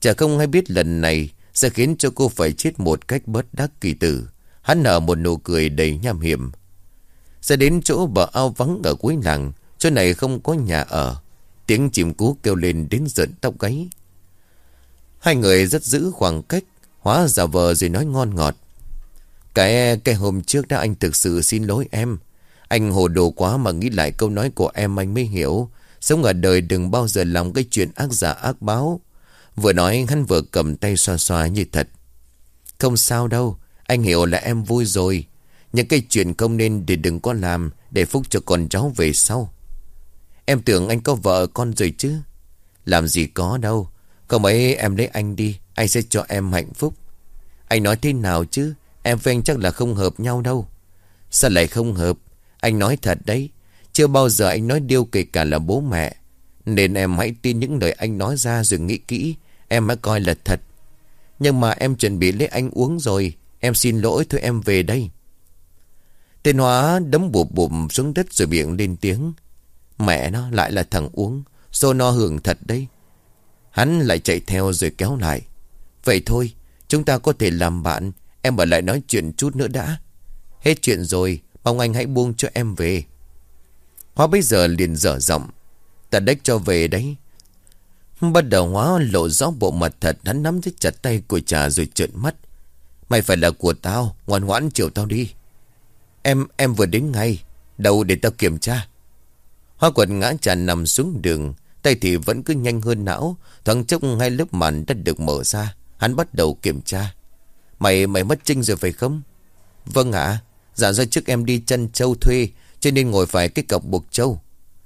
Chà không hay biết lần này Sẽ khiến cho cô phải chết một cách bớt đắc kỳ tử. Hắn nở một nụ cười đầy nham hiểm. Sẽ đến chỗ bờ ao vắng ở cuối làng Chỗ này không có nhà ở. Tiếng chim cú kêu lên đến giận tóc gáy. Hai người rất giữ khoảng cách Hóa giả vờ rồi nói ngon ngọt. Cái, cái hôm trước đã anh thực sự xin lỗi em. Anh hồ đồ quá mà nghĩ lại câu nói của em anh mới hiểu. Sống ở đời đừng bao giờ làm cái chuyện ác giả ác báo. Vừa nói hắn vừa cầm tay xoa xoa như thật. Không sao đâu Anh hiểu là em vui rồi. Những cái chuyện không nên để đừng có làm Để phúc cho con cháu về sau. Em tưởng anh có vợ con rồi chứ. Làm gì có đâu. Không mấy em lấy anh đi, Anh sẽ cho em hạnh phúc. Anh nói thế nào chứ? Em với anh chắc là không hợp nhau đâu. Sao lại không hợp? Anh nói thật đấy. Chưa bao giờ anh nói điều kể cả là bố mẹ. Nên em hãy tin những lời anh nói ra rồi nghĩ kỹ. Em hãy coi là thật. Nhưng mà em chuẩn bị lấy anh uống rồi. Em xin lỗi thôi em về đây. Tên hóa đấm bụp bụp xuống đất rồi miệng lên tiếng. Mẹ nó lại là thằng uống Xô no hưởng thật đấy? Hắn lại chạy theo rồi kéo lại. Vậy thôi, Chúng ta có thể làm bạn. Em ở lại nói chuyện chút nữa đã. Hết chuyện rồi, Mong anh hãy buông cho em về. Hóa bây giờ liền dở giọng. Ta đếch cho về đấy. Bắt đầu hóa lộ rõ bộ mặt thật, Hắn nắm lấy chặt tay của trà rồi trợn mắt. Mày phải là của tao, Ngoan ngoãn chiều tao đi. Em em vừa đến ngay. Đâu để tao kiểm tra. Hoa quần ngã tràn nằm xuống đường. Tay thì vẫn cứ nhanh hơn não. Thoáng chốc hai lớp màn đã được mở ra. Hắn bắt đầu kiểm tra. Mày mày mất trinh rồi phải không? Vâng ạ. Dạ do trước em đi chân châu thuê, Cho nên ngồi phải cái cọc buộc châu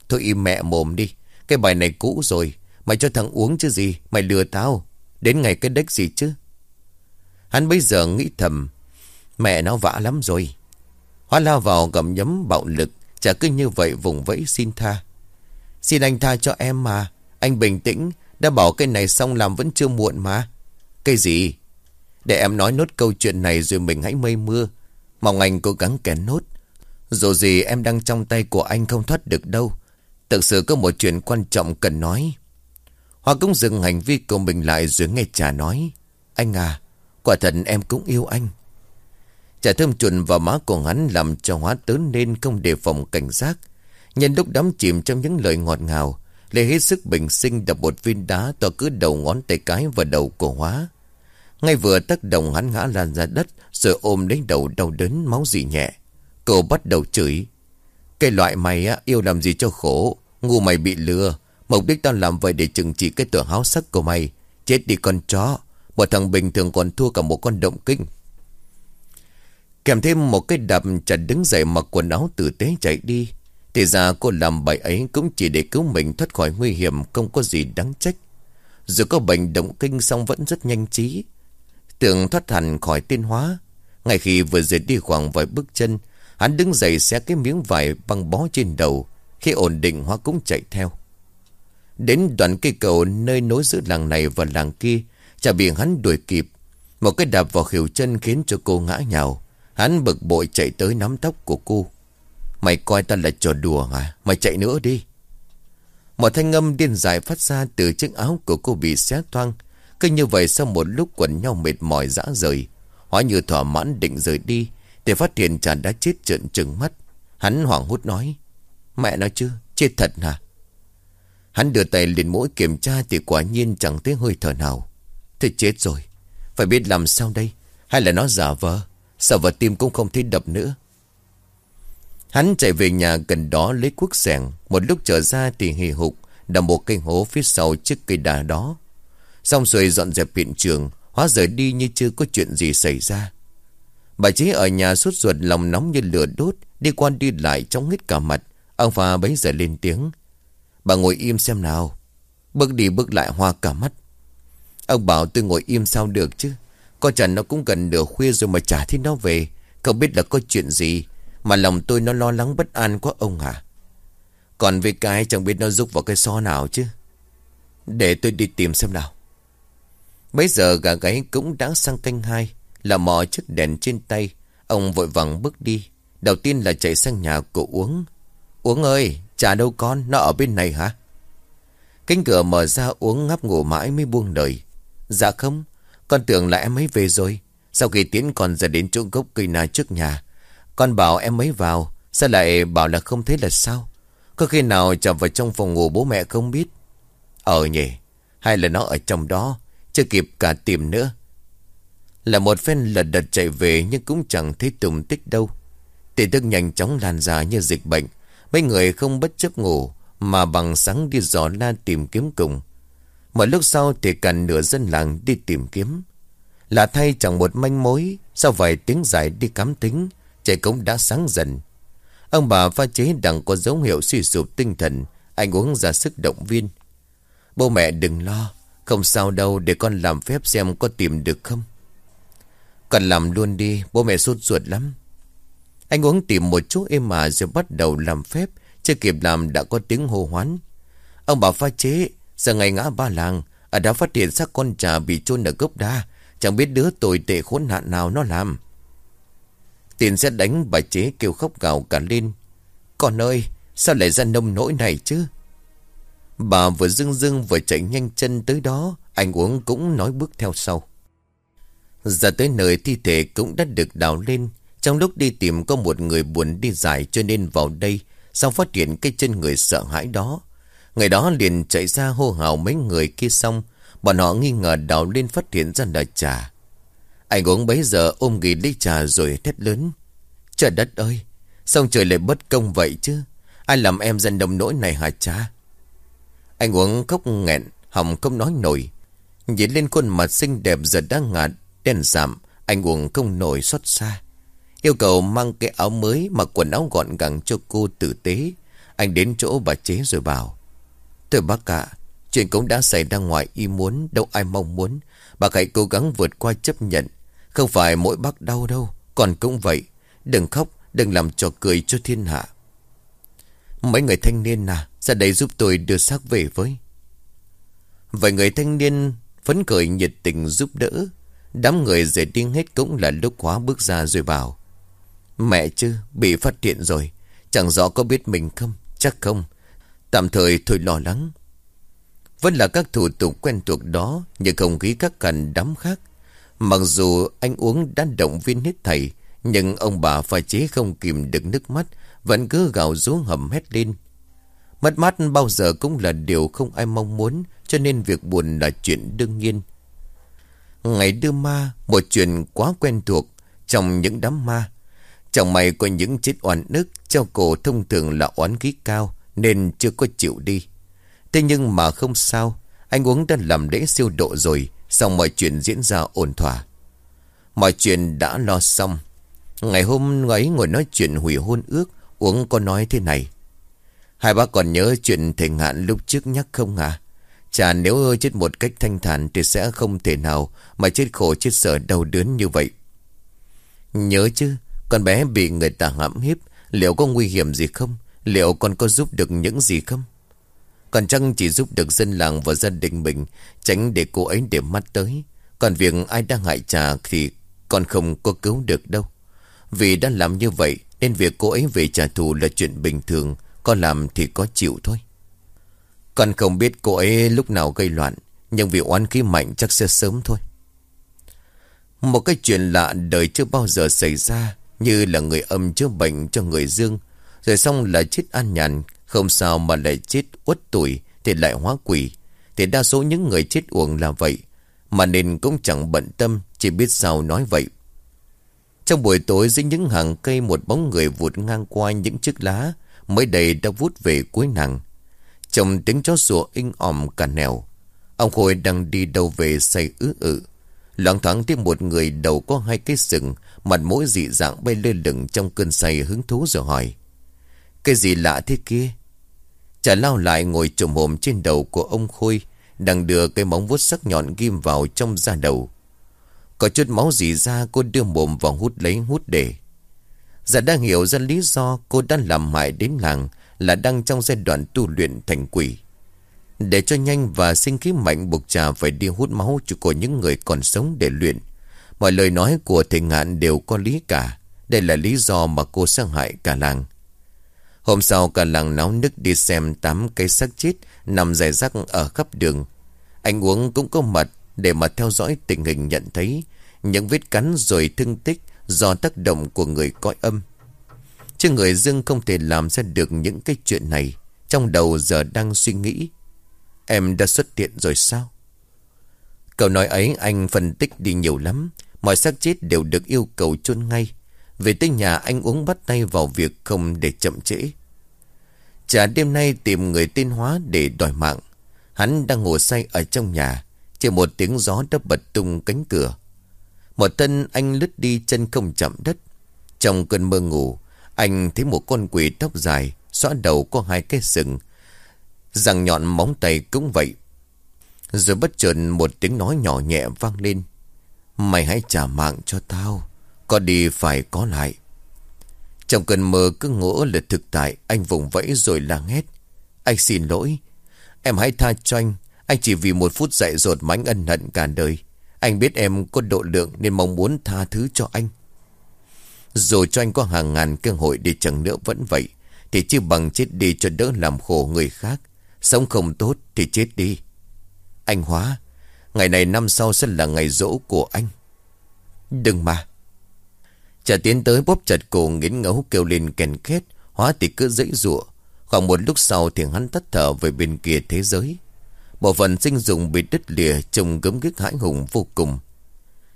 Thôi im mẹ mồm đi. Cái bài này cũ rồi. Mày cho thằng uống chứ gì? Mày lừa tao. Đến ngày cái đếch gì chứ? Hắn bây giờ nghĩ thầm, Mẹ nó vã lắm rồi. Hóa lao vào gầm nhấm bạo lực, Chả cứ như vậy vùng vẫy xin tha. Xin anh tha cho em mà, Anh bình tĩnh, Đã bảo cái này xong làm vẫn chưa muộn mà. Cái gì? Để em nói nốt câu chuyện này rồi mình hãy mây mưa. Mong anh cố gắng kén nốt. Dù gì em đang trong tay của anh không thoát được đâu. Thực sự có một chuyện quan trọng cần nói. Hoa cũng dừng hành vi của mình lại rồi nghe trà nói. Anh à Quả thật em cũng yêu anh. Chả thơm chuồn vào má của hắn làm cho hóa tớn nên không đề phòng cảnh giác. Nhân lúc đắm chìm trong những lời ngọt ngào, Lê hết sức bình sinh đập một viên đá to cứ đầu ngón tay cái vào đầu của hóa. Ngay vừa tác động hắn ngã lan ra đất rồi ôm đến đầu đau đớn máu dị nhẹ. Cô bắt đầu chửi. Cái loại mày á, yêu làm gì cho khổ, ngu mày bị lừa. Mục đích tao làm vậy để chừng trị cái tuổi háo sắc của mày. Chết đi con chó, một thằng bình thường còn thua cả một con động kinh. Kèm thêm một cái đạp chặt đứng dậy mặc quần áo tử tế chạy đi. Thì ra cô làm bài ấy cũng chỉ để cứu mình thoát khỏi nguy hiểm không có gì đáng trách. Dù có bệnh động kinh xong vẫn rất nhanh trí. Tưởng thoát hẳn khỏi tiên hóa. Ngay khi vừa rời đi khoảng vài bước chân, hắn đứng dậy xé cái miếng vải băng bó trên đầu. Khi ổn định hóa cũng chạy theo. Đến đoạn cây cầu nơi nối giữa làng này và làng kia, chả bị hắn đuổi kịp. Một cái đạp vào khỉu chân khiến cho cô ngã nhào. Hắn bực bội chạy tới nắm tóc của cô. Mày coi ta là trò đùa hả Mày chạy nữa đi. Một thanh âm điên dài phát ra từ chiếc áo của cô bị xé toang. Cứ như vậy sau một lúc quần nhau mệt mỏi dã rời, Hóa như thỏa mãn định rời đi, thì phát hiện chàng đã chết trợn trừng mắt Hắn hoảng hốt nói, Mẹ nói chứ, chết thật hả Hắn đưa tay lên mũi kiểm tra Thì quả nhiên chẳng thấy hơi thở nào Thì chết rồi, Phải biết làm sao đây Hay là nó giả vờ Sợ vào tim cũng không thấy đập nữa? Hắn chạy về nhà gần đó lấy cuốc sẻng. Một lúc trở ra thì hì hục, Đào một cây hố phía sau chiếc cây đà đó. Xong rồi dọn dẹp hiện trường, Hóa rời đi như chưa có chuyện gì xảy ra. Bà chế ở nhà suốt ruột, lòng nóng như lửa đốt, Đi qua đi lại trong hết cả mặt. Ông pha bấy giờ lên tiếng. Bà ngồi im xem nào. Bước đi bước lại hoa cả mắt. Ông bảo tôi ngồi im sao được chứ? Có chẳng nó cũng gần nửa khuya rồi mà trả thấy nó về. Cậu biết là có chuyện gì Mà lòng tôi nó lo lắng bất an quá ông hả? Còn về cái chẳng biết nó rúc vào cái xó nào chứ? Để tôi đi tìm xem nào. Bây giờ gà gáy cũng đã sang canh hai, Là mò chiếc đèn trên tay. Ông vội vàng bước đi. Đầu tiên là chạy sang nhà của uống. Uống ơi, chả đâu con, Nó ở bên này hả? Cánh cửa mở ra uống ngáp ngủ mãi mới buông lời. Dạ không? Con tưởng là em ấy về rồi. Sau khi tiến con ra đến chỗ gốc cây na trước nhà, Con bảo em ấy vào, Sao lại bảo là không thấy là sao? Có khi nào chạm vào trong phòng ngủ bố mẹ không biết? Ở nhỉ, Hay là nó ở trong đó, Chưa kịp cả tìm nữa. Là một phen lật đật chạy về Nhưng cũng chẳng thấy tùng tích đâu. Tin tức nhanh chóng lan ra như dịch bệnh. Mấy người không bất chấp ngủ Mà bằng sáng đi dò la tìm kiếm cùng. Một lúc sau thì cả nửa dân làng đi tìm kiếm Là thay chẳng một manh mối, Sau vài tiếng dài đi cắm tính Trời cũng đã sáng dần Ông bà pha chế đằng có dấu hiệu suy sụp tinh thần, Anh uống ra sức động viên Bố mẹ đừng lo, Không sao đâu để con làm phép xem có tìm được không Con làm luôn đi, Bố mẹ sốt ruột lắm anh uống tìm một chỗ êm mà rồi bắt đầu làm phép. Chưa kịp làm đã có tiếng hô hoán. Ông bà pha chế. Giờ ngày ngã ba làng. Ở đó phát hiện xác con trà bị chôn ở gốc đa. Chẳng biết đứa tồi tệ khốn nạn nào nó làm. Tiền sẽ đánh bà chế kêu khóc gào cả lên. Con ơi, sao lại ra nông nỗi này chứ? Bà vừa dưng dưng vừa chạy nhanh chân tới đó. Anh uống cũng nói bước theo sau. Ra tới nơi thi thể cũng đã được đào lên. Trong lúc đi tìm có một người buồn đi dài cho nên vào đây Sau phát hiện cái chân người sợ hãi đó Người đó liền chạy ra hô hào mấy người kia xong. Bọn họ nghi ngờ đào lên phát hiện ra là trà. Anh uống bấy giờ ôm ghi lấy trà rồi thét lớn. Trời đất ơi, Sao trời lại bất công vậy chứ? Ai làm em dân đồng nỗi này hả cha Anh uống khóc nghẹn, Hỏng không nói nổi. Nhìn lên khuôn mặt xinh đẹp giờ đang ngạt Đen giảm Anh uống không nổi xót xa. Yêu cầu mang cái áo mới Mặc quần áo gọn gàng cho cô tử tế. Anh đến chỗ bà chế rồi bảo Thưa bác cả Chuyện cũng đã xảy ra ngoài ý muốn Đâu ai mong muốn Bác hãy cố gắng vượt qua chấp nhận Không phải mỗi bác đau đâu Còn cũng vậy Đừng khóc Đừng làm trò cười cho thiên hạ Mấy người thanh niên à Ra đây giúp tôi đưa xác về với Vậy người thanh niên Phấn khởi nhiệt tình giúp đỡ Đám người rời đi hết cũng là lúc hóa bước ra rồi bảo Mẹ chứ, bị phát hiện rồi. Chẳng rõ có biết mình không? Chắc không. Tạm thời thôi lo lắng. Vẫn là các thủ tục quen thuộc đó, nhưng không khí các cằn đám khác. Mặc dù anh uống đã động viên hết thầy, nhưng ông bà phải chế không kìm được nước mắt, vẫn cứ gào rú hầm hét lên. Mất mát bao giờ cũng là điều không ai mong muốn, cho nên việc buồn là chuyện đương nhiên. Ngày đưa ma, một chuyện quá quen thuộc, trong những đám ma, Chẳng may có những chết oan ức Treo cổ thông thường là oán khí cao nên chưa có chịu đi. Thế nhưng mà không sao, Anh uống đã làm lễ siêu độ rồi, Xong mọi chuyện diễn ra ổn thỏa. Mọi chuyện đã lo xong. Ngày hôm ấy ngồi nói chuyện hủy hôn ước, Uống có nói thế này. Hai bác còn nhớ chuyện thầy ngạn lúc trước nhắc không à Chà nếu chết một cách thanh thản Thì sẽ không thể nào Mà chết khổ chết sợ đau đớn như vậy. Nhớ chứ, con bé bị người ta hãm hiếp, Liệu có nguy hiểm gì không? Liệu con có giúp được những gì không? Còn chăng chỉ giúp được dân làng và gia đình mình, Tránh để cô ấy để mắt tới. Còn việc ai đang hại trà Thì con không có cứu được đâu. Vì đã làm như vậy, Nên việc cô ấy về trả thù là chuyện bình thường Con làm thì có chịu thôi. Con không biết cô ấy lúc nào gây loạn, Nhưng vì oán khí mạnh chắc sẽ sớm thôi. Một cái chuyện lạ đời chưa bao giờ xảy ra, Như là người âm chữa bệnh cho người dương rồi xong là chết an nhàn, Không sao mà lại chết uất tuổi, Thì lại hóa quỷ. Thì đa số những người chết uổng là vậy, Mà nên cũng chẳng bận tâm, Chỉ biết sao nói vậy. Trong buổi tối dưới những hàng cây Một bóng người vụt ngang qua những chiếc lá, Mới đây đã vút về cuối nàng. Trong tiếng chó sủa inh ỏm cả nèo Ông Khôi đang đi đâu về say ứ ự Loạn thoáng thêm một người đầu có hai cái sừng, Mặt mũi dị dạng bay lơ lửng trong cơn say hứng thú rồi hỏi. Cái gì lạ thế kia? Chả lao lại ngồi trộm hồm trên đầu của ông Khôi, Đang đưa cây móng vuốt sắc nhọn ghim vào trong da đầu. Có chút máu gì ra, cô đưa mồm vào hút lấy hút để. Dạ đang hiểu ra lý do cô đang làm hại đến làng Là đang trong giai đoạn tu luyện thành quỷ. Để cho nhanh và sinh khí mạnh buộc trà phải đi hút máu của những người còn sống để luyện. Mọi lời nói của thầy ngạn đều có lý cả. Đây là lý do mà cô sang hại cả làng. Hôm sau cả làng náo nức đi xem tám cây xác chết Nằm dài rác ở khắp đường. Anh uống cũng có mặt Để mà theo dõi tình hình nhận thấy. Những vết cắn rồi thương tích Do tác động của người cõi âm. Chứ người Dương không thể làm ra được những cái chuyện này. Trong đầu giờ đang suy nghĩ. Em đã xuất hiện rồi sao? Câu nói ấy anh phân tích đi nhiều lắm. Mọi xác chết đều được yêu cầu chôn ngay. Về tới nhà anh uống bắt tay vào việc không để chậm trễ. Chả đêm nay tìm người tên hóa để đòi mạng. Hắn đang ngồi say ở trong nhà, Chỉ một tiếng gió đã bật tung cánh cửa. Một thân anh lướt đi chân không chạm đất. Trong cơn mơ ngủ, Anh thấy một con quỷ tóc dài Xóa đầu có hai cái sừng. Răng nhọn móng tay cũng vậy. Rồi bất chợt một tiếng nói nhỏ nhẹ vang lên. Mày hãy trả mạng cho tao, Có đi phải có lại. Trong cơn mơ cứ ngỡ là thực tại, Anh vùng vẫy rồi la hét. Anh xin lỗi. Em hãy tha cho anh. Anh chỉ vì một phút dạy dột mánh ân hận cả đời. Anh biết em có độ lượng Nên mong muốn tha thứ cho anh. Dù cho anh có hàng ngàn cơ hội Để chẳng nữa vẫn vậy, Thì chưa bằng chết đi cho đỡ làm khổ người khác. Sống không tốt thì chết đi. Anh Hóa, Ngày này năm sau sẽ là ngày rỗ của anh. Đừng mà. Chả tiến tới bóp chặt cổ nghiến ngấu kêu lên kèn khét Hóa thì cứ dãy rụa. Khoảng một lúc sau thì hắn tắt thở về bên kia thế giới. Bộ phận sinh dụng bị đứt lìa, Trông gấm ghiếc hãi hùng vô cùng.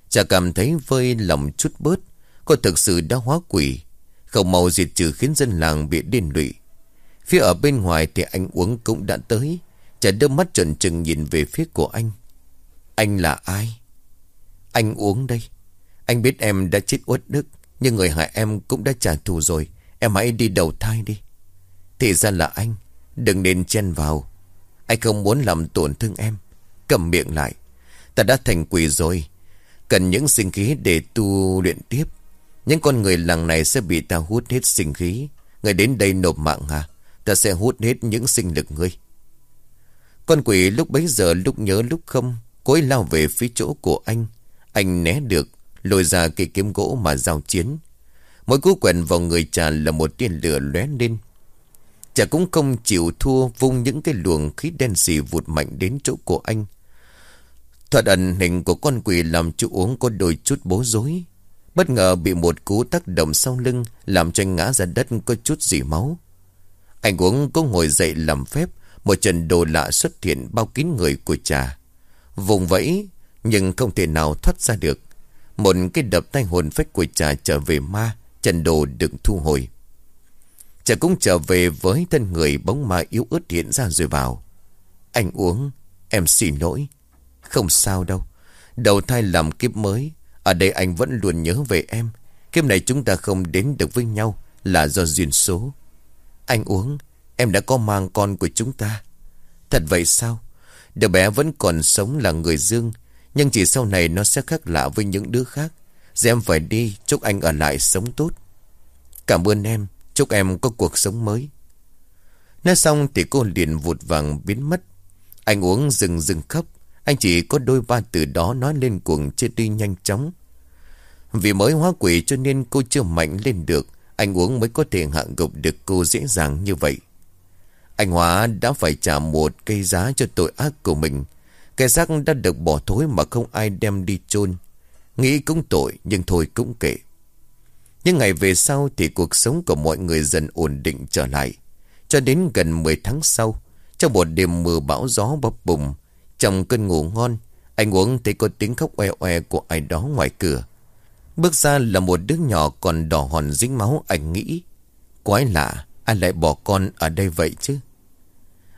Chả cảm thấy vơi lòng chút bớt, Cô thực sự đã hóa quỷ. Không màu diệt trừ khiến dân làng bị điên lụy. Phía ở bên ngoài thì anh uống cũng đã tới. Chả đưa mắt trần trừng nhìn về phía của anh. Anh là ai? Anh uống đây. Anh biết em đã chết uất đức. Nhưng người hại em cũng đã trả thù rồi. Em hãy đi đầu thai đi. Thì ra là anh, Đừng nên chen vào. Anh không muốn làm tổn thương em. Cầm miệng lại. Ta đã thành quỷ rồi. Cần những sinh khí để tu luyện tiếp. Những con người làng này sẽ bị ta hút hết sinh khí. Người đến đây nộp mạng hả Ta sẽ hút hết những sinh lực ngươi. Con quỷ lúc bấy giờ lúc nhớ lúc không, Cối lao về phía chỗ của anh. Anh né được. Lôi ra cây kiếm gỗ mà giao chiến Mỗi cú quẹn vào người trà là một tiên lửa lóe lên trà cũng không chịu thua vung những cái luồng khí đen xì vụt mạnh đến chỗ của anh. Thuật ẩn hình của con quỷ làm chú uống có đôi chút bối rối. Bất ngờ bị một cú tác động sau lưng làm cho anh ngã ra đất có chút dỉ máu. Anh uống cũng ngồi dậy làm phép, Một trận đồ lạ xuất hiện bao kín người của trà Vùng vẫy, Nhưng không thể nào thoát ra được một cái đập tay hồn phách của trà trở về ma trần đồ được thu hồi. Trà cũng trở về với thân người bóng ma yếu ớt hiện ra rồi vào Anh uống, Em xin lỗi. Không sao đâu. Đầu thai làm kiếp mới, Ở đây anh vẫn luôn nhớ về em. Kiếp này chúng ta không đến được với nhau Là do duyên số. Anh uống, Em đã có mang con của chúng ta. Thật vậy sao? Đứa bé vẫn còn sống là người dương nhưng chỉ sau này nó sẽ khác lạ với những đứa khác. Rồi em phải đi, Chúc anh ở lại sống tốt. Cảm ơn em, Chúc em có cuộc sống mới. Nói xong thì cô liền vụt vàng biến mất. Anh uống rừng rừng khóc. Anh chỉ có đôi ba từ đó nói lên cuồng chết đi nhanh chóng. Vì mới hóa quỷ cho nên cô chưa mạnh lên được, anh uống mới có thể hạ gục được cô dễ dàng như vậy. Anh Hóa đã phải trả một cây giá cho tội ác của mình. Cái xác đã được bỏ thối mà không ai đem đi chôn. Nghĩ cũng tội, nhưng thôi cũng kệ. Những ngày về sau thì cuộc sống của mọi người dần ổn định trở lại. Cho đến gần 10 tháng sau, Trong một đêm mưa bão gió bập bùng, Trong cơn ngủ ngon, Anh uống thấy có tiếng khóc oe oe của ai đó ngoài cửa. Bước ra là một đứa nhỏ còn đỏ hòn dính máu, anh nghĩ, Quái lạ, Ai lại bỏ con ở đây vậy chứ?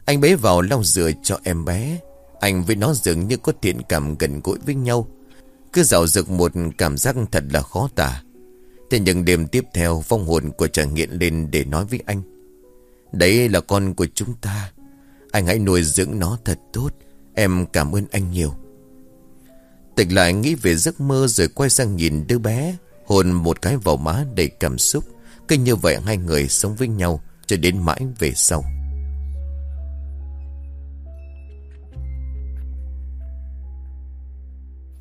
Anh bế vào lau rửa cho em bé. Anh với nó dường như có thiện cảm gần gũi với nhau. Cứ dạo dực một cảm giác thật là khó tả. Thế nhưng đêm tiếp theo, vong hồn của chàng nghiện lên để nói với anh. Đấy là con của chúng ta. Anh hãy nuôi dưỡng nó thật tốt. Em cảm ơn anh nhiều. Tịch lại nghĩ về giấc mơ rồi quay sang nhìn đứa bé Hồn một cái vào má đầy cảm xúc. Cứ như vậy hai người sống với nhau Cho đến mãi về sau.